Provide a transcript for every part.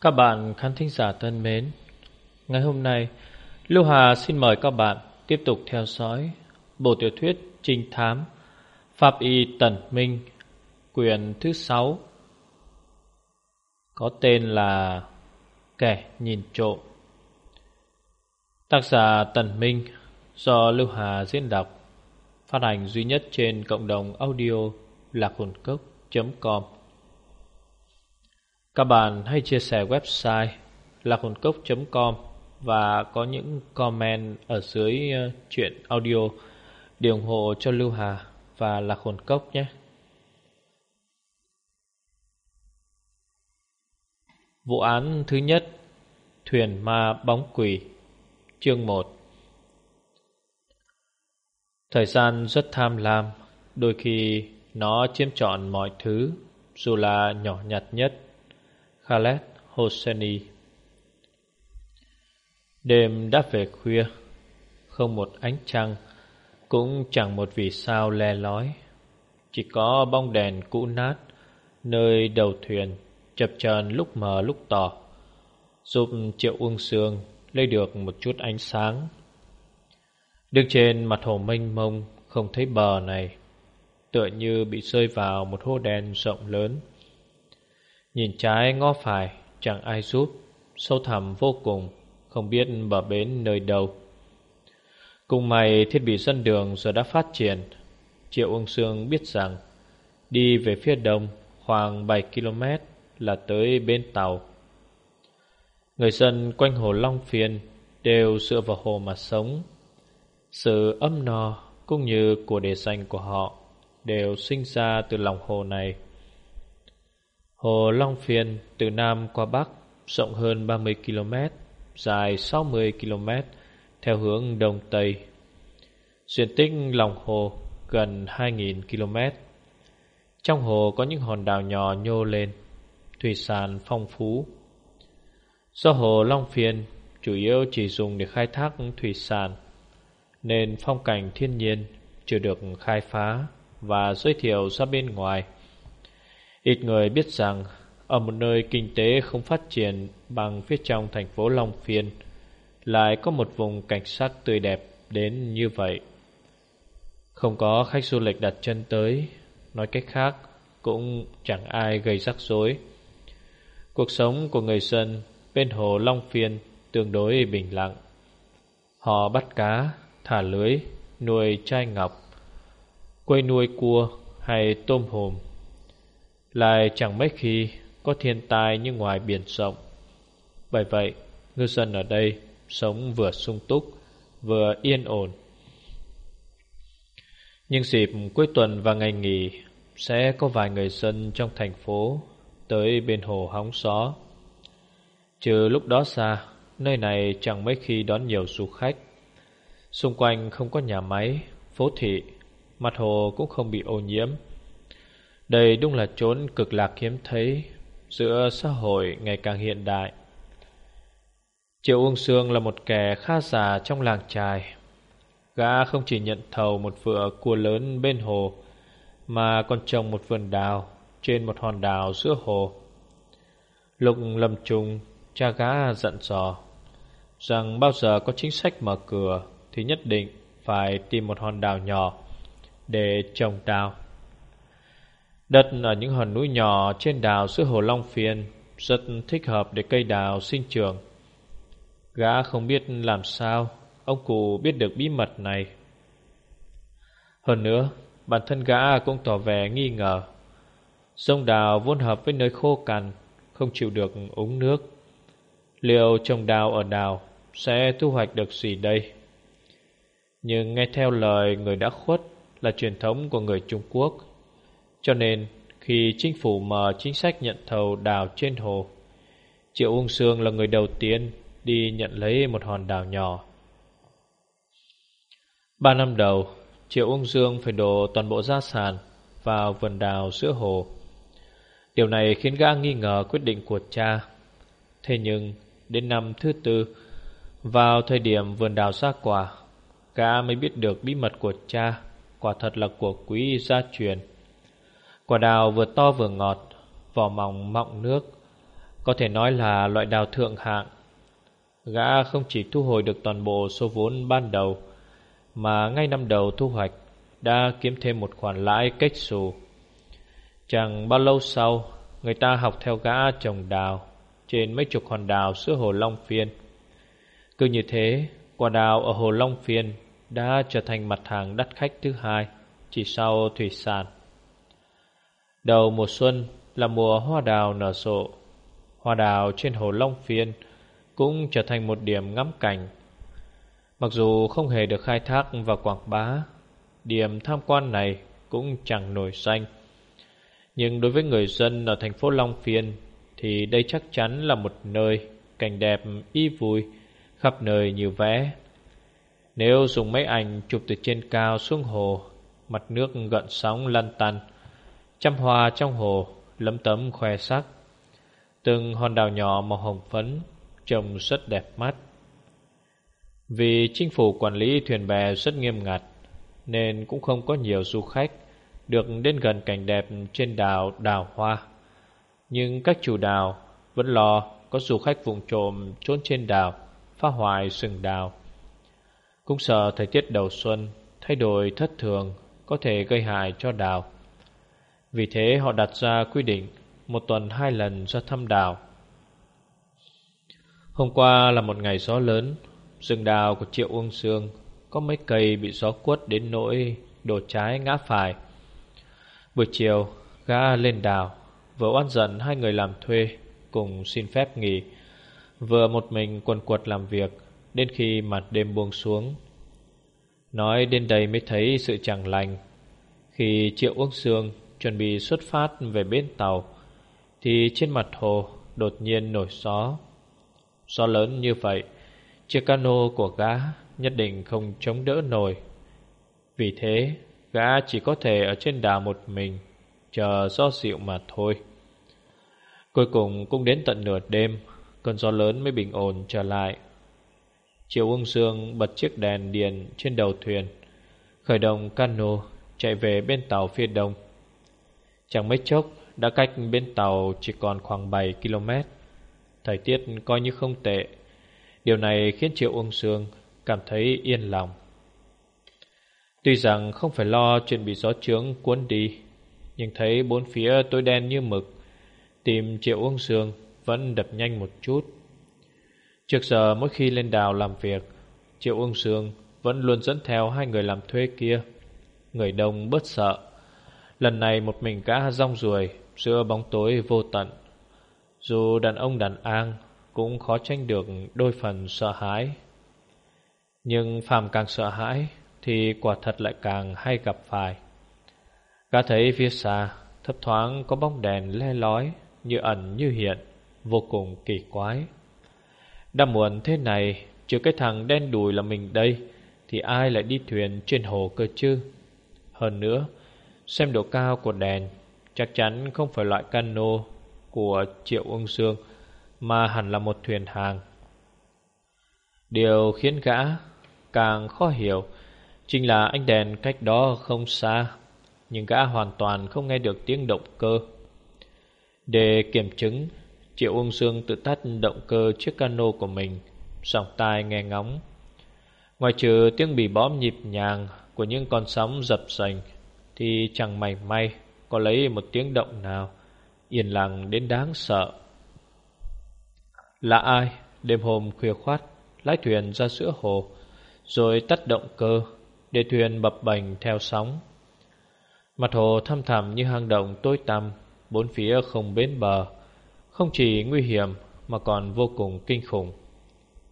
Các bạn khán thính giả thân mến, ngày hôm nay Lưu Hà xin mời các bạn tiếp tục theo dõi bộ tiểu thuyết trinh thám Pháp Y Tần Minh, quyển thứ 6, có tên là Kẻ Nhìn Trộm. Tác giả Tần Minh do Lưu Hà diễn đọc, phát hành duy nhất trên cộng đồng audio lạc hồn cốc.com. Các bạn hãy chia sẻ website lạc hồn cốc.com và có những comment ở dưới ờ, chuyện audio. Để ủng hộ cho Lưu Hà và Lạc Hồn Cốc nhé. Vụ án thứ nhất, Thuyền ma bóng quỷ, Chương 1 Thời gian rất tham lam, Đôi khi nó chiếm trọn mọi thứ, Dù là nhỏ nhặt nhất. Khaled Hosseini. Đêm đã về khuya, Không một ánh trăng, Cũng chẳng một vì sao le lói. Chỉ có bóng đèn cũ nát, Nơi đầu thuyền Chập chờn lúc mờ lúc tỏ, Giúp Triệu Uông Sương Lấy được một chút ánh sáng. Đứng trên mặt hồ mênh mông, Không thấy bờ này, Tựa như bị rơi vào một hố đen rộng lớn. Nhìn trái ngó phải, Chẳng ai giúp. Sâu thẳm vô cùng, Không biết bờ bến nơi đâu. Cùng mày thiết bị sân đường giờ đã phát triển. Triệu Ung Sương biết rằng, Đi về phía đông khoảng 7 km là tới bên tàu. Người dân quanh hồ Long Phiên đều dựa vào hồ mà sống. Sự ấm no cũng như của đề danh của họ đều sinh ra từ lòng hồ này. Hồ Long Phiên từ Nam qua Bắc rộng hơn 30 km, dài 60 km theo hướng Đông Tây. Diện tích lòng hồ gần 2.000 km. Trong hồ có những hòn đảo nhỏ nhô lên, thủy sản phong phú. Do hồ Long Phiên chủ yếu chỉ dùng để khai thác thủy sản, nên phong cảnh thiên nhiên chưa được khai phá và giới thiệu ra bên ngoài. Ít người biết rằng ở một nơi kinh tế không phát triển bằng phía trong thành phố Long Phiên lại có một vùng cảnh sát tươi đẹp đến như vậy. Không có khách du lịch đặt chân tới, nói cách khác cũng chẳng ai gây rắc rối. Cuộc sống của người dân bên hồ Long Phiên tương đối bình lặng. Họ bắt cá, thả lưới, nuôi trai ngọc, quay nuôi cua hay tôm hùm lại chẳng mấy khi có thiên tai như ngoài biển rộng. Bởi vậy ngư dân ở đây sống vừa sung túc Vừa yên ổn. Nhưng dịp cuối tuần và ngày nghỉ Sẽ có vài người dân trong thành phố Tới bên hồ hóng gió. Trừ lúc đó xa Nơi này chẳng mấy khi đón nhiều du khách. Xung quanh không có nhà máy, phố thị Mặt hồ cũng không bị ô nhiễm đây đúng là chốn cực lạc hiếm thấy Giữa xã hội ngày càng hiện đại. Triệu Uông Sương là một kẻ khá già trong làng trài. Gã không chỉ nhận thầu một vựa cua lớn bên hồ, Mà còn trồng một vườn đào Trên một hòn đảo giữa hồ. Lục lầm trùng Cha gã dặn dò Rằng bao giờ có chính sách mở cửa Thì nhất định phải tìm một hòn đảo nhỏ Để trồng đào. Đất ở những hòn núi nhỏ trên đảo giữa hồ Long Phiên rất thích hợp để cây đào sinh trưởng. Gã không biết làm sao ông cụ biết được bí mật này. Hơn nữa, bản thân gã cũng tỏ vẻ nghi ngờ. Sông đào vốn hợp với nơi khô cằn, không chịu được úng nước. Liệu trồng đào ở đào sẽ thu hoạch được gì đây? Nhưng nghe theo lời người đã khuất là truyền thống của người Trung Quốc cho nên, khi chính phủ mở chính sách nhận thầu đào trên hồ, Triệu Ung Sương là người đầu tiên đi nhận lấy một hòn đảo nhỏ. Ba năm đầu, Triệu Ung Dương phải đổ toàn bộ gia sản vào vườn đào giữa hồ. Điều này khiến gã nghi ngờ quyết định của cha. Thế nhưng, đến năm thứ tư, Vào thời điểm vườn đào ra quả, Gã mới biết được bí mật của cha, Quả thật là của quý gia truyền. Quả đào vừa to vừa ngọt, Vỏ mỏng mọng nước, Có thể nói là loại đào thượng hạng. Gã không chỉ thu hồi được toàn bộ số vốn ban đầu, Mà ngay năm đầu thu hoạch Đã kiếm thêm một khoản lãi cách xù. Chẳng bao lâu sau, Người ta học theo gã trồng đào Trên mấy chục hòn đào giữa hồ Long Phiên. Cứ như thế, Quả đào ở hồ Long Phiên Đã trở thành mặt hàng đắt khách thứ hai, Chỉ sau thủy sản. Đầu mùa xuân là mùa hoa đào nở rộ. Hoa đào trên hồ Long Phiên Cũng trở thành một điểm ngắm cảnh. Mặc dù không hề được khai thác và quảng bá, Điểm tham quan này cũng chẳng nổi danh. Nhưng đối với người dân ở thành phố Long Phiên Thì đây chắc chắn là một nơi cảnh đẹp y vui, Khắp nơi nhiều vẽ. Nếu dùng máy ảnh chụp từ trên cao xuống hồ, Mặt nước gợn sóng lăn tăn Trăm hoa trong hồ, lấm tấm khoe sắc. Từng hòn đảo nhỏ màu hồng phấn, Trông rất đẹp mắt. Vì chính phủ quản lý thuyền bè rất nghiêm ngặt, Nên cũng không có nhiều du khách Được đến gần cảnh đẹp trên đảo đào hoa. Nhưng các chủ đảo vẫn lo có du khách vùng trộm trốn trên đảo, Phá hoại sừng đào Cũng sợ thời tiết đầu xuân Thay đổi thất thường Có thể gây hại cho đào vì thế họ đặt ra quy định Một tuần hai lần ra thăm đào Hôm qua là một ngày gió lớn, Rừng đào của Triệu Uông Sương Có mấy cây bị gió quất đến nỗi Đổ trái ngã phải. Buổi chiều, Gã lên đào Vừa oan giận hai người làm thuê Cùng xin phép nghỉ, Vừa một mình quần quật làm việc Đến khi mặt đêm buông xuống. Nói đến đây mới thấy sự chẳng lành Khi Triệu uông Sương Chuẩn bị xuất phát về bên tàu, Thì trên mặt hồ Đột nhiên nổi gió. Gió lớn như vậy, Chiếc cano của gã Nhất định không chống đỡ nổi. Vì thế, Gã chỉ có thể ở trên đà một mình, Chờ gió dịu mà thôi. Cuối cùng cũng đến tận nửa đêm, Cơn gió lớn mới bình ổn trở lại. Triệu Ung Dương bật chiếc đèn điện trên đầu thuyền, Khởi động cano chạy về bên tàu phía đông. Chẳng mấy chốc đã cách bên tàu chỉ còn khoảng 7 km Thời tiết coi như không tệ Điều này khiến Triệu Ung sương cảm thấy yên lòng Tuy rằng không phải lo chuyện bị gió trướng cuốn đi Nhưng thấy bốn phía tối đen như mực Tìm Triệu Ung sương vẫn đập nhanh một chút. Trước giờ mỗi khi lên đào làm việc, Triệu Ung Sương vẫn luôn dẫn theo hai người làm thuê kia. Người đông bớt sợ. Lần này một mình gã rong ruồi giữa bóng tối vô tận. Dù đàn ông đàn an cũng khó tranh được đôi phần sợ hãi. Nhưng phàm càng sợ hãi thì quả thật lại càng hay gặp phải. Gã thấy phía xa thấp thoáng có bóng đèn le lói như ẩn như hiện vô cùng kỳ quái. Đã muộn thế này, trừ cái thằng đen đùi là mình đây, thì ai lại đi thuyền trên hồ cơ chứ? Hơn nữa, xem độ cao của đèn, chắc chắn không phải loại cano của Triệu Ung Dương, mà hẳn là một thuyền hàng. Điều khiến gã càng khó hiểu chính là ánh đèn cách đó không xa, nhưng gã hoàn toàn không nghe được tiếng động cơ. Để kiểm chứng Triệu Ung Sương tự tắt động cơ chiếc cano của mình Sòng tai nghe ngóng Ngoài trừ tiếng bì bóm nhịp nhàng Của những con sóng dập dành thì chẳng mảy may Có lấy một tiếng động nào Yên lặng đến đáng sợ. Là ai? Đêm hôm khuya khoát, Lái thuyền ra giữa hồ, Rồi tắt động cơ Để thuyền bập bềnh theo sóng. Mặt hồ thăm thẳm như hang động tối tăm, Bốn phía không bến bờ, không chỉ nguy hiểm mà còn vô cùng kinh khủng.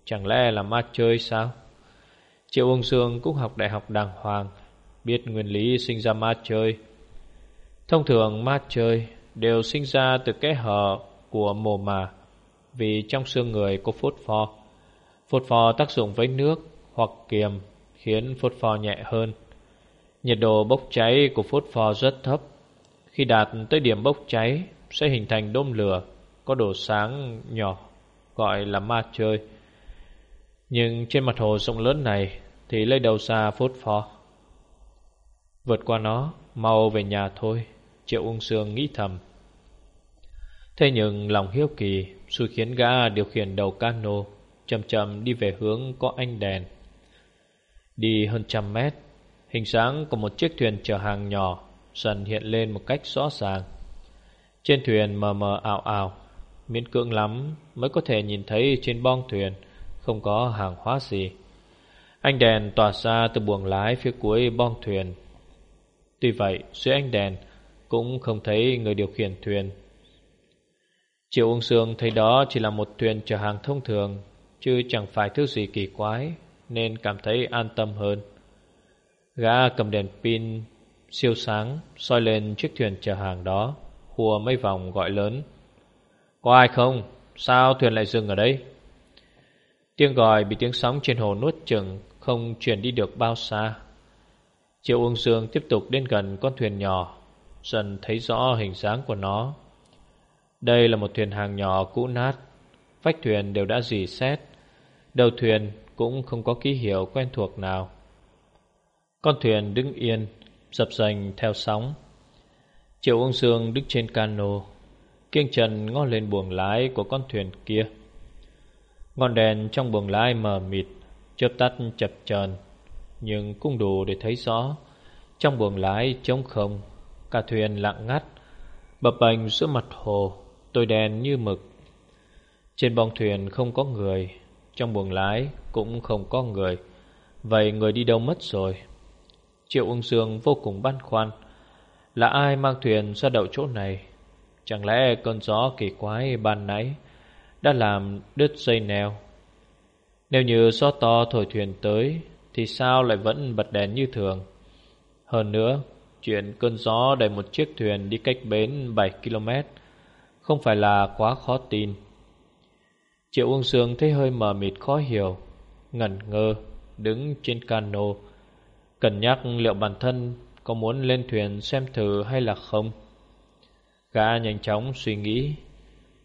Chẳng lẽ là ma chơi sao? Triệu Ung Dương cũng học đại học đàng hoàng Biết nguyên lý sinh ra ma chơi. Thông thường, ma chơi đều sinh ra từ cái hở của mồ mà Vì trong xương người có phốt pho. Phốt pho tác dụng với nước hoặc kiềm Khiến phốt pho nhẹ hơn. Nhiệt độ bốc cháy của phốt pho rất thấp. Khi đạt tới điểm bốc cháy, Sẽ hình thành đốm lửa, có độ sáng nhỏ, gọi là ma chơi. Nhưng trên mặt hồ rộng lớn này thì lấy đầu xa phốt pho? Vượt qua nó, mau về nhà thôi, Triệu Ung Sương nghĩ thầm. Thế nhưng lòng hiếu kỳ Xui khiến gã điều khiển đầu cano Chậm chậm đi về hướng có ánh đèn. Đi hơn trăm mét Hình sáng của một chiếc thuyền chở hàng nhỏ Dần hiện lên một cách rõ ràng. Trên thuyền mờ mờ ảo ảo Miễn cưỡng lắm Mới có thể nhìn thấy trên bong thuyền Không có hàng hóa gì. Ánh đèn tỏa ra từ buồng lái phía cuối bong thuyền. Tuy vậy, dưới ánh đèn, Cũng không thấy người điều khiển thuyền Triệu Ung Sương thấy đó chỉ là một thuyền chở hàng thông thường, Chứ chẳng phải thứ gì kỳ quái, Nên cảm thấy an tâm hơn Gã cầm đèn pin siêu sáng, soi lên chiếc thuyền chở hàng đó, Hùa mấy vòng gọi lớn Có ai không? Sao thuyền lại dừng ở đây? Tiếng gọi bị tiếng sóng trên hồ nuốt chừng Không truyền đi được bao xa Triệu Uông Dương tiếp tục đến gần con thuyền nhỏ, Dần thấy rõ hình dáng của nó. Đây là một thuyền hàng nhỏ cũ nát, Vách thuyền đều đã dì xét, Đầu thuyền cũng không có ký hiệu quen thuộc nào. Con thuyền đứng yên, Dập dành theo sóng. Triệu Uông Dương đứng trên cano, Kiêng trần ngó lên buồng lái của con thuyền kia. Ngọn đèn trong buồng lái mờ mịt, Chớp tắt chập chờn. Nhưng cũng đủ để thấy rõ. Trong buồng lái trống không, Cả thuyền lặng ngắt, Bập bềnh giữa mặt hồ Tối đen như mực. Trên bong thuyền không có người, Trong buồng lái cũng không có người. Vậy người đi đâu mất rồi? Triệu ung dương vô cùng băn khoăn. Là ai mang thuyền ra đậu chỗ này? Chẳng lẽ cơn gió kỳ quái ban nãy Đã làm đứt dây neo? Nếu như gió to thổi thuyền tới thì sao lại vẫn bật đèn như thường? Hơn nữa, Chuyện cơn gió đẩy một chiếc thuyền đi cách bến 7 km Không phải là quá khó tin. Triệu Uông Sương thấy hơi mờ mịt khó hiểu, Ngẩn ngơ, Đứng trên cano, cân nhắc liệu bản thân Có muốn lên thuyền xem thử hay là không. Gã nhanh chóng suy nghĩ,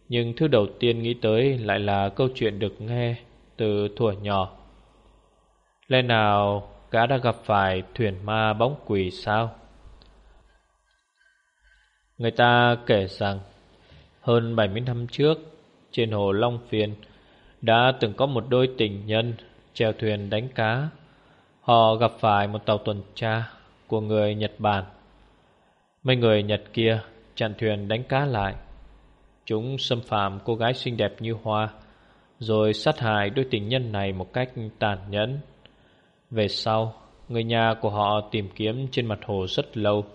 Nhưng thứ đầu tiên nghĩ tới Lại là câu chuyện được nghe Từ thuở nhỏ. Lẽ nào gã đã gặp phải Thuyền ma bóng quỷ sao? Người ta kể rằng, Hơn 70 năm trước, Trên hồ Long Phiên Đã từng có một đôi tình nhân Chèo thuyền đánh cá. Họ gặp phải một tàu tuần tra Của người Nhật Bản. Mấy người Nhật kia chặn thuyền đánh cá lại. Chúng xâm phạm cô gái xinh đẹp như hoa, Rồi sát hại đôi tình nhân này một cách tàn nhẫn. Về sau, Người nhà của họ tìm kiếm trên mặt hồ rất lâu,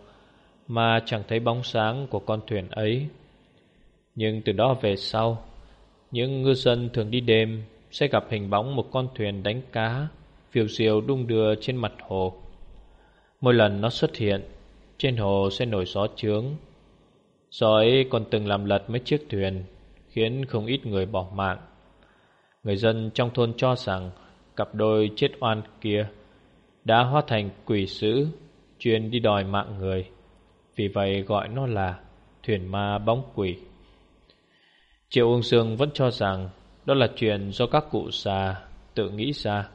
Mà chẳng thấy bóng sáng của con thuyền ấy. Nhưng từ đó về sau, Những ngư dân thường đi đêm Sẽ gặp hình bóng một con thuyền đánh cá, Phiêu diều đung đưa trên mặt hồ. Mỗi lần nó xuất hiện, Trên hồ sẽ nổi gió trướng. Gió ấy còn từng làm lật mấy chiếc thuyền, Khiến không ít người bỏ mạng. Người dân trong thôn cho rằng Cặp đôi chết oan kia Đã hóa thành quỷ sứ, Chuyên đi đòi mạng người. Vì vậy gọi nó là Thuyền ma bóng quỷ. Triệu Ung Sương vẫn cho rằng Đó là chuyện do các cụ già Tự nghĩ ra,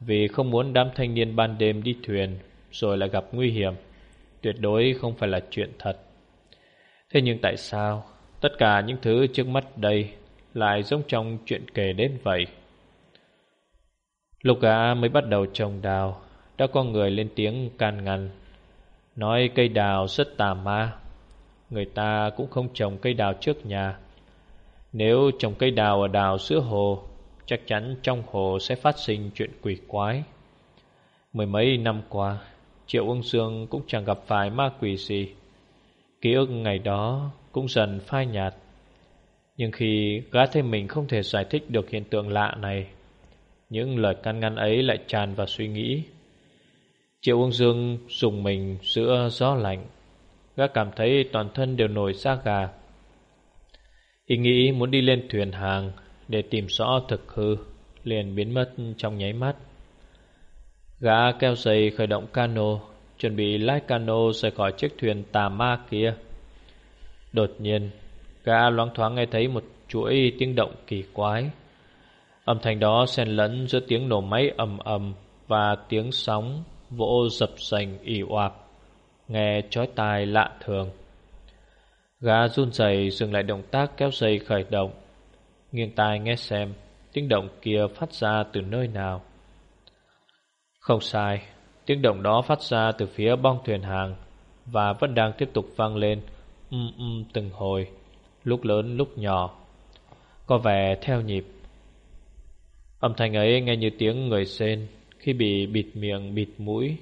Vì không muốn đám thanh niên ban đêm đi thuyền Rồi lại gặp nguy hiểm. Tuyệt đối không phải là chuyện thật. Thế nhưng tại sao Tất cả những thứ trước mắt đây Lại giống trong chuyện kể đến vậy? Lúc gã mới bắt đầu trồng đào. Đã có người lên tiếng can ngăn, Nói cây đào rất tà ma. Người ta cũng không trồng cây đào trước nhà. Nếu trồng cây đào ở đào giữa hồ, Chắc chắn trong hồ sẽ phát sinh chuyện quỷ quái. Mười mấy năm qua, Triệu Ung Dương cũng chẳng gặp phải ma quỷ gì. Ký ức ngày đó cũng dần phai nhạt. Nhưng khi gã thấy mình không thể giải thích được hiện tượng lạ này những lời can ngăn ấy lại tràn vào suy nghĩ. Triệu Ung Dương dùng mình giữa gió lạnh. Gã cảm thấy toàn thân đều nổi da gà. Ý nghĩ muốn đi lên thuyền hàng Để tìm rõ thực hư Liền biến mất trong nháy mắt. Gã keo dây khởi động cano, Chuẩn bị lái cano rời khỏi chiếc thuyền tà ma kia. Đột nhiên, Gã loáng thoáng nghe thấy một chuỗi tiếng động kỳ quái. Âm thanh đó xen lẫn giữa tiếng nổ máy ầm ầm Và tiếng sóng vỗ dập dành ỉ oạp Nghe chói tai lạ thường. Gã run rẩy dừng lại động tác kéo dây khởi động. Nghiêng tai nghe xem Tiếng động kia phát ra từ nơi nào. Không sai, Tiếng động đó phát ra từ phía bong thuyền hàng Và vẫn đang tiếp tục vang lên Um um từng hồi, Lúc lớn lúc nhỏ. Có vẻ theo nhịp. Âm thanh ấy nghe như tiếng người sên Khi bị bịt miệng, bịt mũi,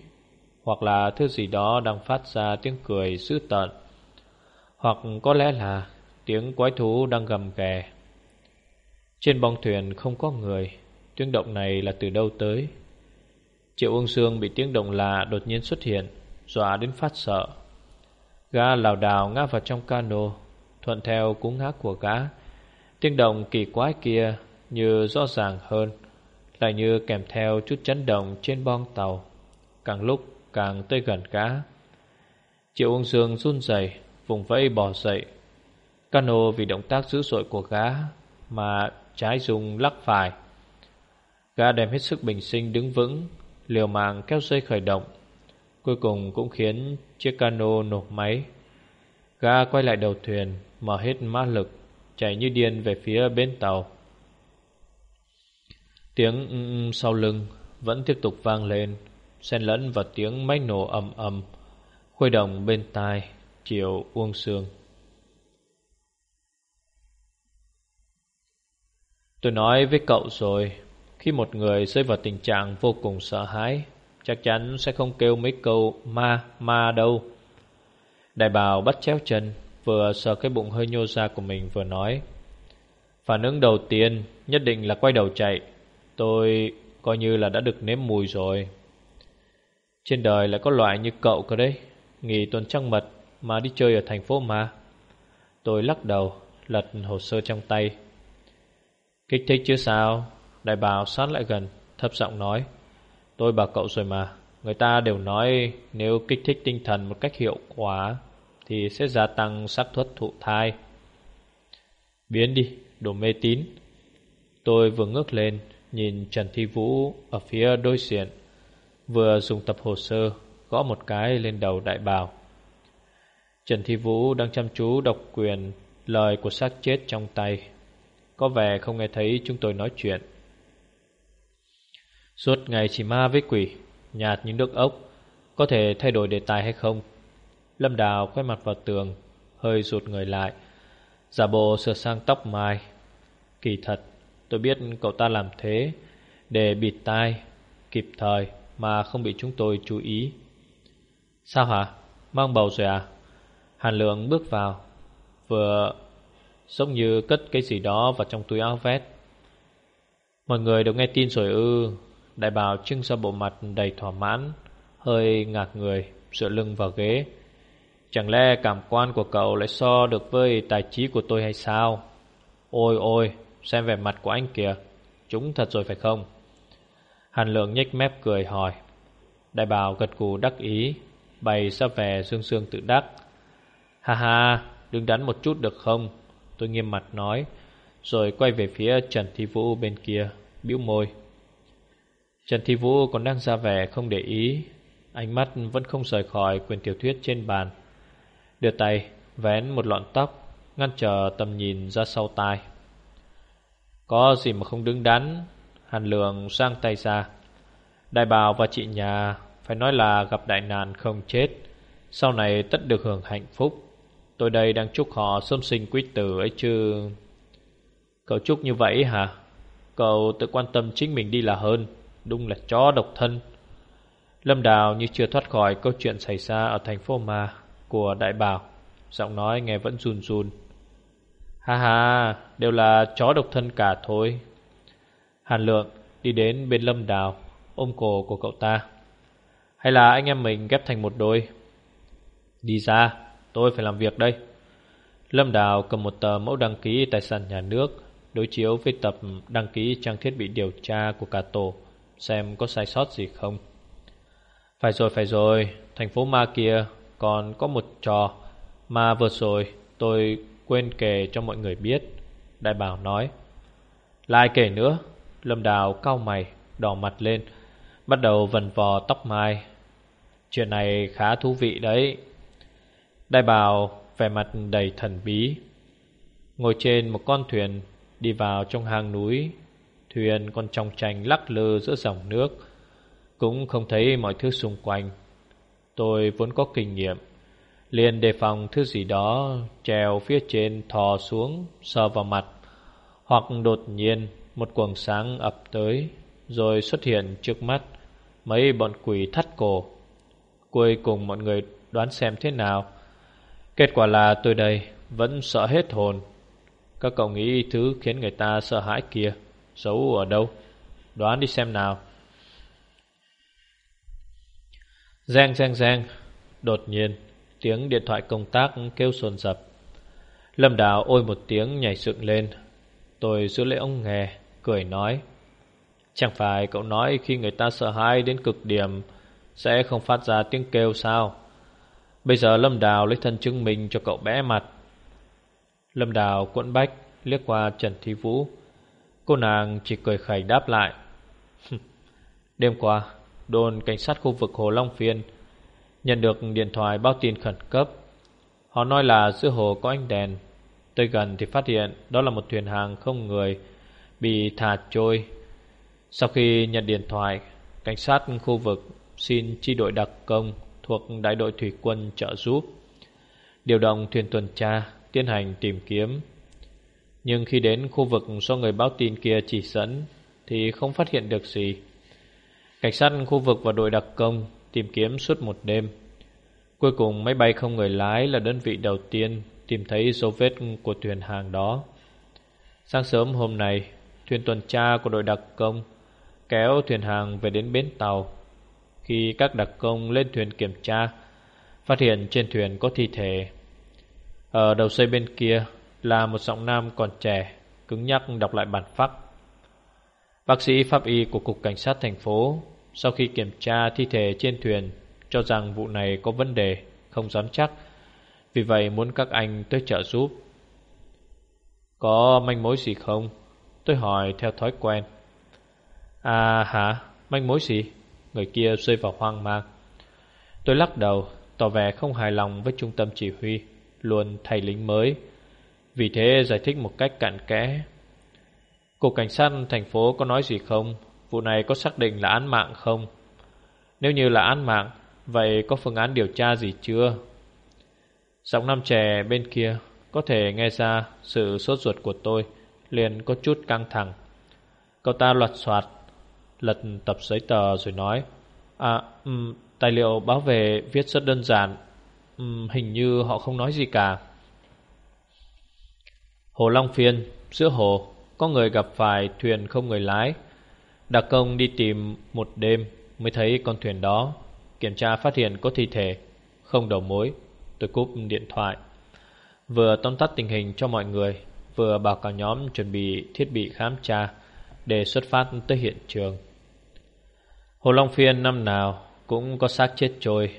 Hoặc là thứ gì đó đang phát ra tiếng cười dữ tợn. Hoặc có lẽ là tiếng quái thú đang gầm ghè. Trên bong thuyền không có người, Tiếng động này là từ đâu tới? Triệu Ung Sương bị tiếng động lạ đột nhiên xuất hiện, Dọa đến phát sợ. Gã lảo đảo ngã vào trong cano, Thuận theo cú ngã của gã. Tiếng động kỳ quái kia như rõ ràng hơn, Lại như kèm theo chút chấn động trên bong tàu, Càng lúc càng tới gần cá. Triệu Ung Dương run rẩy, vùng vẫy bò dậy. Cano vì động tác dữ dội của gã Mà trái dùng lắc phải. Gã đem hết sức bình sinh đứng vững, Liều mạng kéo dây khởi động. Cuối cùng cũng khiến chiếc cano nổ máy. Gã quay lại đầu thuyền, Mở hết mã lực, Chạy như điên về phía bên tàu. Tiếng sau lưng vẫn tiếp tục vang lên, xen lẫn vào tiếng máy nổ ầm ầm. Khuấy động bên tai chiều uông sương. Tôi nói với cậu rồi, khi một người rơi vào tình trạng vô cùng sợ hãi, chắc chắn sẽ không kêu mấy câu ma ma đâu. Đại bào bắt chéo chân, vừa sờ cái bụng hơi nhô ra của mình vừa nói. Phản ứng đầu tiên nhất định là quay đầu chạy tôi coi như là đã được nếm mùi rồi. Trên đời lại có loại như cậu cơ đấy Nghỉ tuần trăng mật mà đi chơi ở thành phố mà. Tôi lắc đầu Lật hồ sơ trong tay. Kích thích chứ sao? Đại bào sát lại gần Thấp giọng nói. Tôi bảo cậu rồi mà Người ta đều nói nếu kích thích tinh thần một cách hiệu quả Thì sẽ gia tăng xác suất thụ thai. Biến đi, đồ mê tín. Tôi vừa ngước lên Nhìn Trần Thi Vũ ở phía đối diện, Vừa dùng tập hồ sơ, Gõ một cái lên đầu đại bào. Trần Thi Vũ đang chăm chú đọc quyền Lời của xác chết trong tay. Có vẻ không nghe thấy chúng tôi nói chuyện. Suốt ngày chỉ ma với quỷ, Nhạt như nước ốc, Có thể thay đổi đề tài hay không? Lâm Đào quay mặt vào tường, Hơi rụt người lại, Giả bộ sửa sang tóc mai. Kỳ thật Tôi biết cậu ta làm thế Để bịt tai Kịp thời mà không bị chúng tôi chú ý. Sao hả? Mang bầu rồi à? Hàn lượng bước vào, vừa giống như cất cái gì đó vào trong túi áo vest. Mọi người đều nghe tin rồi ư. Đại bào trưng ra bộ mặt đầy thỏa mãn, hơi ngạc người, dựa lưng vào ghế. Chẳng lẽ cảm quan của cậu lại so được với tài trí của tôi hay sao? Ôi ôi, xem vẻ mặt của anh kìa, chúng thật rồi phải không? Hàn lượng nhếch mép cười hỏi. Đại bảo gật cù đắc ý Bày ra vẻ sương sương tự đắc. Ha ha Đừng đánh một chút được không? Tôi nghiêm mặt nói Rồi quay về phía Trần Thi Vũ bên kia bĩu môi. Trần Thi Vũ còn đang ra vẻ không để ý Ánh mắt vẫn không rời khỏi quyền tiểu thuyết trên bàn. Đưa tay Vén một lọn tóc Ngăn chờ tầm nhìn ra sau tai. Có gì mà không đứng đắn, Hàn lượng sang tay ra. Đại bào và chị nhà Phải nói là gặp đại nạn không chết, Sau này tất được hưởng hạnh phúc. Tôi đây đang chúc họ sớm sinh quý tử ấy chứ. Cậu chúc như vậy hả? Cậu tự quan tâm chính mình đi là hơn, Đúng là chó độc thân. Lâm Đào như chưa thoát khỏi câu chuyện xảy ra ở thành phố Ma của đại bảo Giọng nói nghe vẫn run run. Ha ha, đều là chó độc thân cả thôi. Hàn Lượng đi đến bên Lâm Đào Ôm cổ của cậu ta. Hay là anh em mình ghép thành một đôi? Đi ra Tôi phải làm việc đây. Lâm Đào cầm một tờ mẫu đăng ký tài sản nhà nước Đối chiếu với tập đăng ký trang thiết bị điều tra của cả tổ Xem có sai sót gì không. Phải rồi phải rồi Thành phố ma kia còn có một trò. Mà vừa rồi tôi quên kể cho mọi người biết Đại bảo nói Lại kể nữa Lâm Đào cau mày, đỏ mặt lên, bắt đầu vần vò tóc mai. Chuyện này khá thú vị đấy. Đại bảo vẻ mặt đầy thần bí Ngồi trên một con thuyền Đi vào trong hang núi Thuyền còn trong tranh lắc lư giữa dòng nước Cũng không thấy mọi thứ xung quanh Tôi vốn có kinh nghiệm liền đề phòng thứ gì đó treo phía trên thò xuống, sờ vào mặt, hoặc đột nhiên một quầng sáng ập tới, rồi xuất hiện trước mắt mấy bọn quỷ thắt cổ. Cuối cùng mọi người đoán xem thế nào. Kết quả là tôi đây vẫn sợ hết hồn. Các cậu nghĩ thứ khiến người ta sợ hãi kia giấu ở đâu? Đoán đi xem nào. Giang giang giang. Đột nhiên Tiếng điện thoại công tác kêu sồn dập. Lâm Đào ôi một tiếng nhảy dựng lên. Tôi giữ lấy ông nghe, Cười nói, Chẳng phải cậu nói khi người ta sợ hãi đến cực điểm Sẽ không phát ra tiếng kêu sao? Bây giờ Lâm Đào lấy thân chứng minh cho cậu bé mặt. Lâm Đào cuộn bách liếc qua Trần Thi Vũ. Cô nàng chỉ cười khẩy đáp lại Đêm qua, Đồn cảnh sát khu vực Hồ Long Phiên Nhận được điện thoại báo tin khẩn cấp. Họ nói là giữa hồ có ánh đèn. Tới gần thì phát hiện Đó là một thuyền hàng không người Bị thả trôi. Sau khi nhận điện thoại, Cảnh sát khu vực xin chi đội đặc công Thuộc đại đội thủy quân trợ giúp, Điều động thuyền tuần tra Tiến hành tìm kiếm. Nhưng khi đến khu vực do người báo tin kia chỉ dẫn Thì không phát hiện được gì. Cảnh sát khu vực và đội đặc công tìm kiếm suốt một đêm. Cuối cùng máy bay không người lái là đơn vị đầu tiên tìm thấy dấu vết của thuyền hàng đó. Sáng sớm hôm nay, thuyền tuần tra của đội đặc công kéo thuyền hàng về đến bến tàu. Khi các đặc công lên thuyền kiểm tra, phát hiện trên thuyền có thi thể. Ở đầu dây bên kia là một giọng nam còn trẻ, cứng nhắc đọc lại bản phắc. Bác sĩ pháp y của Cục Cảnh sát thành phố sau khi kiểm tra thi thể trên thuyền, Cho rằng vụ này có vấn đề, Không dám chắc. Vì vậy muốn các anh tới trợ giúp. Có manh mối gì không? Tôi hỏi theo thói quen. À hả? Manh mối gì? Người kia rơi vào hoang mang. Tôi lắc đầu, Tỏ vẻ không hài lòng với trung tâm chỉ huy, Luôn thay lính mới. Vì thế giải thích một cách cặn kẽ. Cục cảnh sát thành phố có nói gì không? Vụ này có xác định là án mạng không? Nếu như là án mạng Vậy có phương án điều tra gì chưa? Giọng nam trẻ bên kia Có thể nghe ra sự sốt ruột của tôi Liền có chút căng thẳng Cậu ta loạt soạt Lật tập giấy tờ rồi nói À um, tài liệu báo về viết rất đơn giản um, Hình như họ không nói gì cả Hồ Long Phiên Giữa hồ Có người gặp phải thuyền không người lái Đặc công đi tìm một đêm mới thấy con thuyền đó. Kiểm tra phát hiện có thi thể, Không đầu mối. Tôi cúp điện thoại. Vừa tóm tắt tình hình cho mọi người, Vừa bảo cả nhóm chuẩn bị thiết bị khám tra Để xuất phát tới hiện trường. Hồ Long Phiên năm nào cũng có xác chết trôi,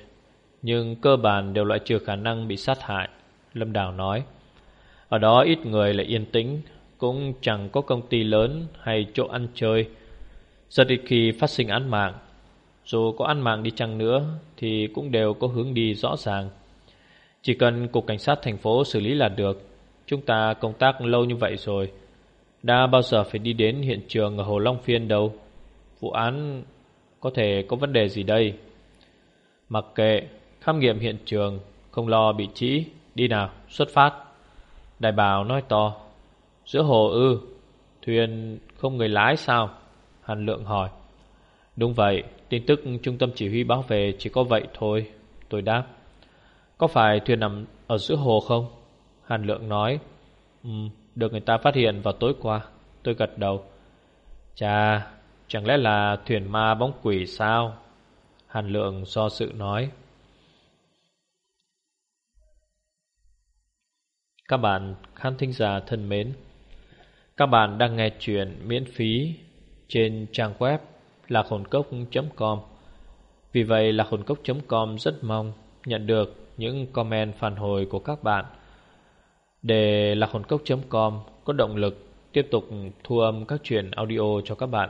Nhưng cơ bản đều loại trừ khả năng bị sát hại, Lâm Đào nói. Ở đó ít người lại yên tĩnh, Cũng chẳng có công ty lớn hay chỗ ăn chơi rất ít khi phát sinh án mạng, Dù có án mạng đi chăng nữa Thì cũng đều có hướng đi rõ ràng. Chỉ cần Cục Cảnh sát thành phố xử lý là được. Chúng ta công tác lâu như vậy rồi, Đã bao giờ phải đi đến hiện trường ở Hồ Long Phiên đâu? Vụ án có thể có vấn đề gì đây? Mặc kệ, Khám nghiệm hiện trường, Không lo bị trĩ, Đi nào, xuất phát. Đại bảo nói to, Giữa hồ ư, Thuyền không người lái sao? Hàn Lượng hỏi. Đúng vậy, Tin tức trung tâm chỉ huy báo về chỉ có vậy thôi, Tôi đáp. Có phải thuyền nằm ở giữa hồ không? Hàn Lượng nói. Ừ Được người ta phát hiện vào tối qua, Tôi gật đầu. Chà, Chẳng lẽ là thuyền ma bóng quỷ sao? Hàn Lượng do sự nói. Các bạn khán thính giả thân mến, Các bạn đang nghe chuyện miễn phí trên trang web lạc hồn cốc.com. Vì vậy lạc hồn cốc.com rất mong nhận được những comment phản hồi của các bạn để lạc hồn cốc.com có động lực tiếp tục thu âm các truyện audio cho các bạn.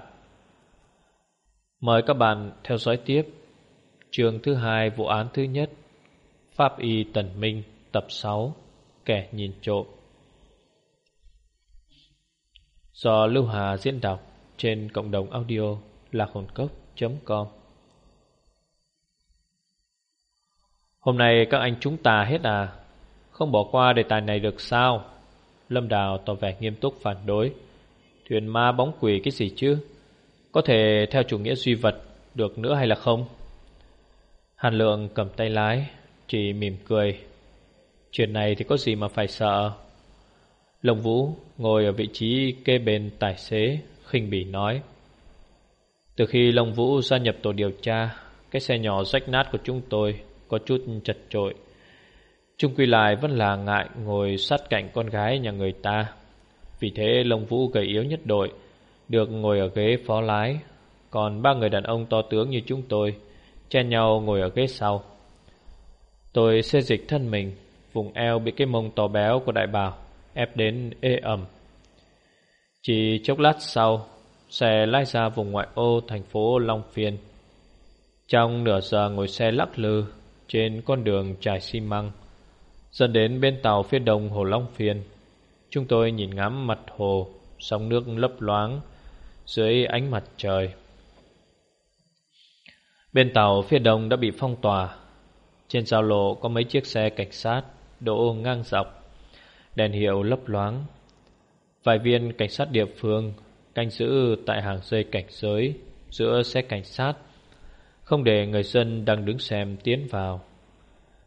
Mời các bạn theo dõi tiếp chương thứ hai, vụ án thứ nhất, Pháp y Tần Minh, Tập 6 Kẻ nhìn trộm Do Lưu Hà diễn đọc trên cộng đồng audio lạc hồn cốc.com Hôm nay các anh chúng ta hết à? Không bỏ qua đề tài này được sao? Lâm Đào tỏ vẻ nghiêm túc phản đối. Thuyền ma bóng quỷ cái gì chứ? Có thể theo chủ nghĩa duy vật Được nữa hay là không? Hàn lượng cầm tay lái, Chỉ mỉm cười. Chuyện này thì có gì mà phải sợ? Lồng Vũ ngồi ở vị trí kê bên tài xế khinh bỉ nói. Từ khi Long Vũ gia nhập tổ điều tra, Cái xe nhỏ rách nát của chúng tôi Có chút chật trội Trung quy lại vẫn là ngại ngồi sát cạnh con gái nhà người ta. Vì thế Long Vũ gầy yếu nhất đội, Được ngồi ở ghế phó lái. Còn ba người đàn ông to tướng như chúng tôi Chen nhau ngồi ở ghế sau. Tôi xê dịch thân mình, Vùng eo bị cái mông to béo của đại bào Ép đến ê ẩm. Chỉ chốc lát sau, Xe lái ra vùng ngoại ô thành phố Long Phiên. Trong nửa giờ ngồi xe lắc lư Trên con đường trải xi măng, Dẫn đến bên tàu phía đông hồ Long Phiên, Chúng tôi nhìn ngắm mặt hồ, Sóng nước lấp loáng Dưới ánh mặt trời. Bên tàu phía đông đã bị phong tỏa. Trên giao lộ có mấy chiếc xe cảnh sát Đỗ ngang dọc, Đèn hiệu lấp loáng. Vài viên cảnh sát địa phương, Canh giữ tại hàng dây cảnh giới Giữa xe cảnh sát, Không để người dân đang đứng xem tiến vào.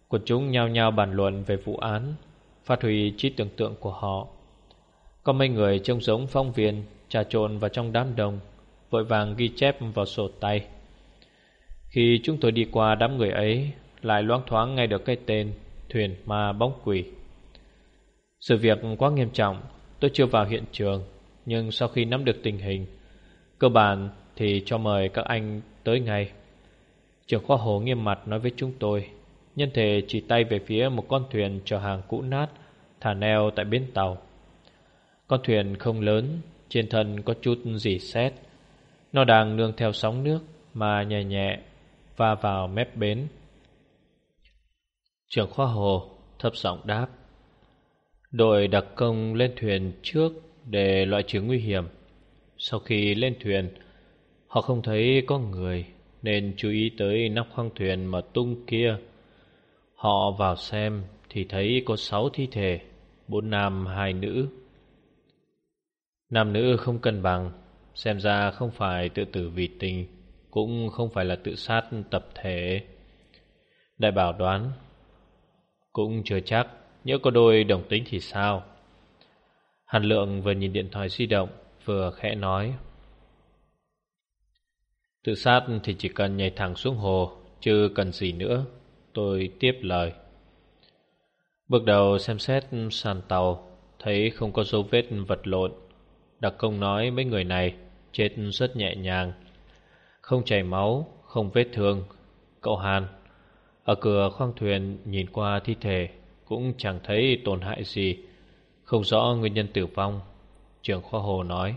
Quần chúng nhao nhao bàn luận về vụ án, Phát huy trí tưởng tượng của họ. Có mấy người trông giống phong viên, Trà trộn vào trong đám đông, Vội vàng ghi chép vào sổ tay. Khi chúng tôi đi qua đám người ấy, Lại loáng thoáng nghe được cái tên Thuyền ma bóng quỷ. Sự việc quá nghiêm trọng Tôi chưa vào hiện trường, Nhưng sau khi nắm được tình hình, Cơ bản thì cho mời các anh tới ngay. Trưởng khoa hồ nghiêm mặt nói với chúng tôi, Nhân thể chỉ tay về phía một con thuyền chở hàng cũ nát, Thả neo tại bến tàu. Con thuyền không lớn, Trên thân có chút dỉ xét Nó đang nương theo sóng nước Mà nhẹ nhẹ Va vào mép bến. Trưởng khoa hồ thấp giọng đáp Đội đặc công lên thuyền trước Để loại trừ nguy hiểm. Sau khi lên thuyền, Họ không thấy có người, Nên chú ý tới nắp khoang thuyền mà tung kia. Họ vào xem Thì thấy có sáu thi thể, Bốn nam, hai nữ. Nam nữ không cân bằng, Xem ra không phải tự tử vì tình, Cũng không phải là tự sát tập thể. Đại bảo đoán, cũng chưa chắc. Nhớ có đôi đồng tính thì sao? Hàn lượng vừa nhìn điện thoại di động, Vừa khẽ nói. Tự sát thì chỉ cần nhảy thẳng xuống hồ, Chứ cần gì nữa. Tôi tiếp lời. Bước đầu xem xét sàn tàu, Thấy không có dấu vết vật lộn. Đặc công nói mấy người này Chết rất nhẹ nhàng. Không chảy máu, Không vết thương. Cậu Hàn, ở cửa khoang thuyền nhìn qua thi thể cũng chẳng thấy tổn hại gì. Không rõ nguyên nhân tử vong, Trưởng khoa hồ nói,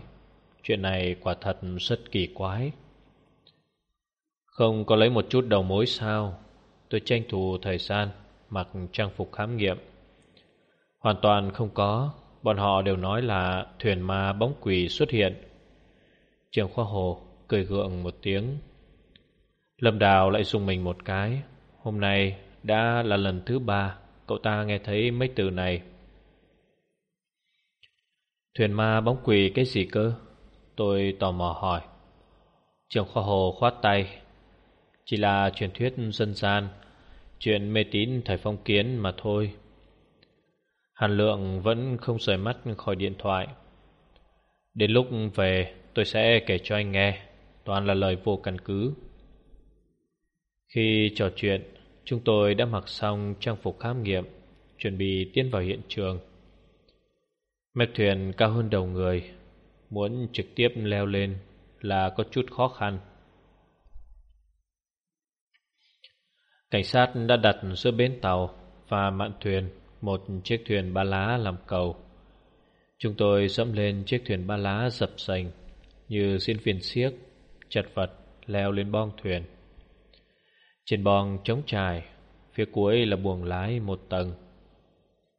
Chuyện này quả thật rất kỳ quái. Không có lấy một chút đầu mối sao? Tôi tranh thủ thời gian Mặc trang phục khám nghiệm. Hoàn toàn không có, Bọn họ đều nói là Thuyền ma bóng quỷ xuất hiện. Trường khoa hồ cười gượng một tiếng. Lâm Đào lại dùng mình một cái. Hôm nay đã là lần thứ ba. Cậu ta nghe thấy mấy từ này. Thuyền ma bóng quỷ cái gì cơ? Tôi tò mò hỏi. Trường khoa hồ khoát tay. Chỉ là truyền thuyết dân gian. Chuyện mê tín thời phong kiến mà thôi. Hàn lượng vẫn không rời mắt khỏi điện thoại. Đến lúc về tôi sẽ kể cho anh nghe. Toàn là lời vô căn cứ. Khi trò chuyện, chúng tôi đã mặc xong trang phục khám nghiệm, chuẩn bị tiến vào hiện trường. Mép thuyền cao hơn đầu người, muốn trực tiếp leo lên là có chút khó khăn. Cảnh sát đã đặt giữa bến tàu và mạn thuyền một chiếc thuyền ba lá làm cầu. Chúng tôi dẫm lên chiếc thuyền ba lá dập sành như diễn viên siếc, chật vật leo lên bong thuyền. Trên bong trống trải, Phía cuối là buồng lái một tầng.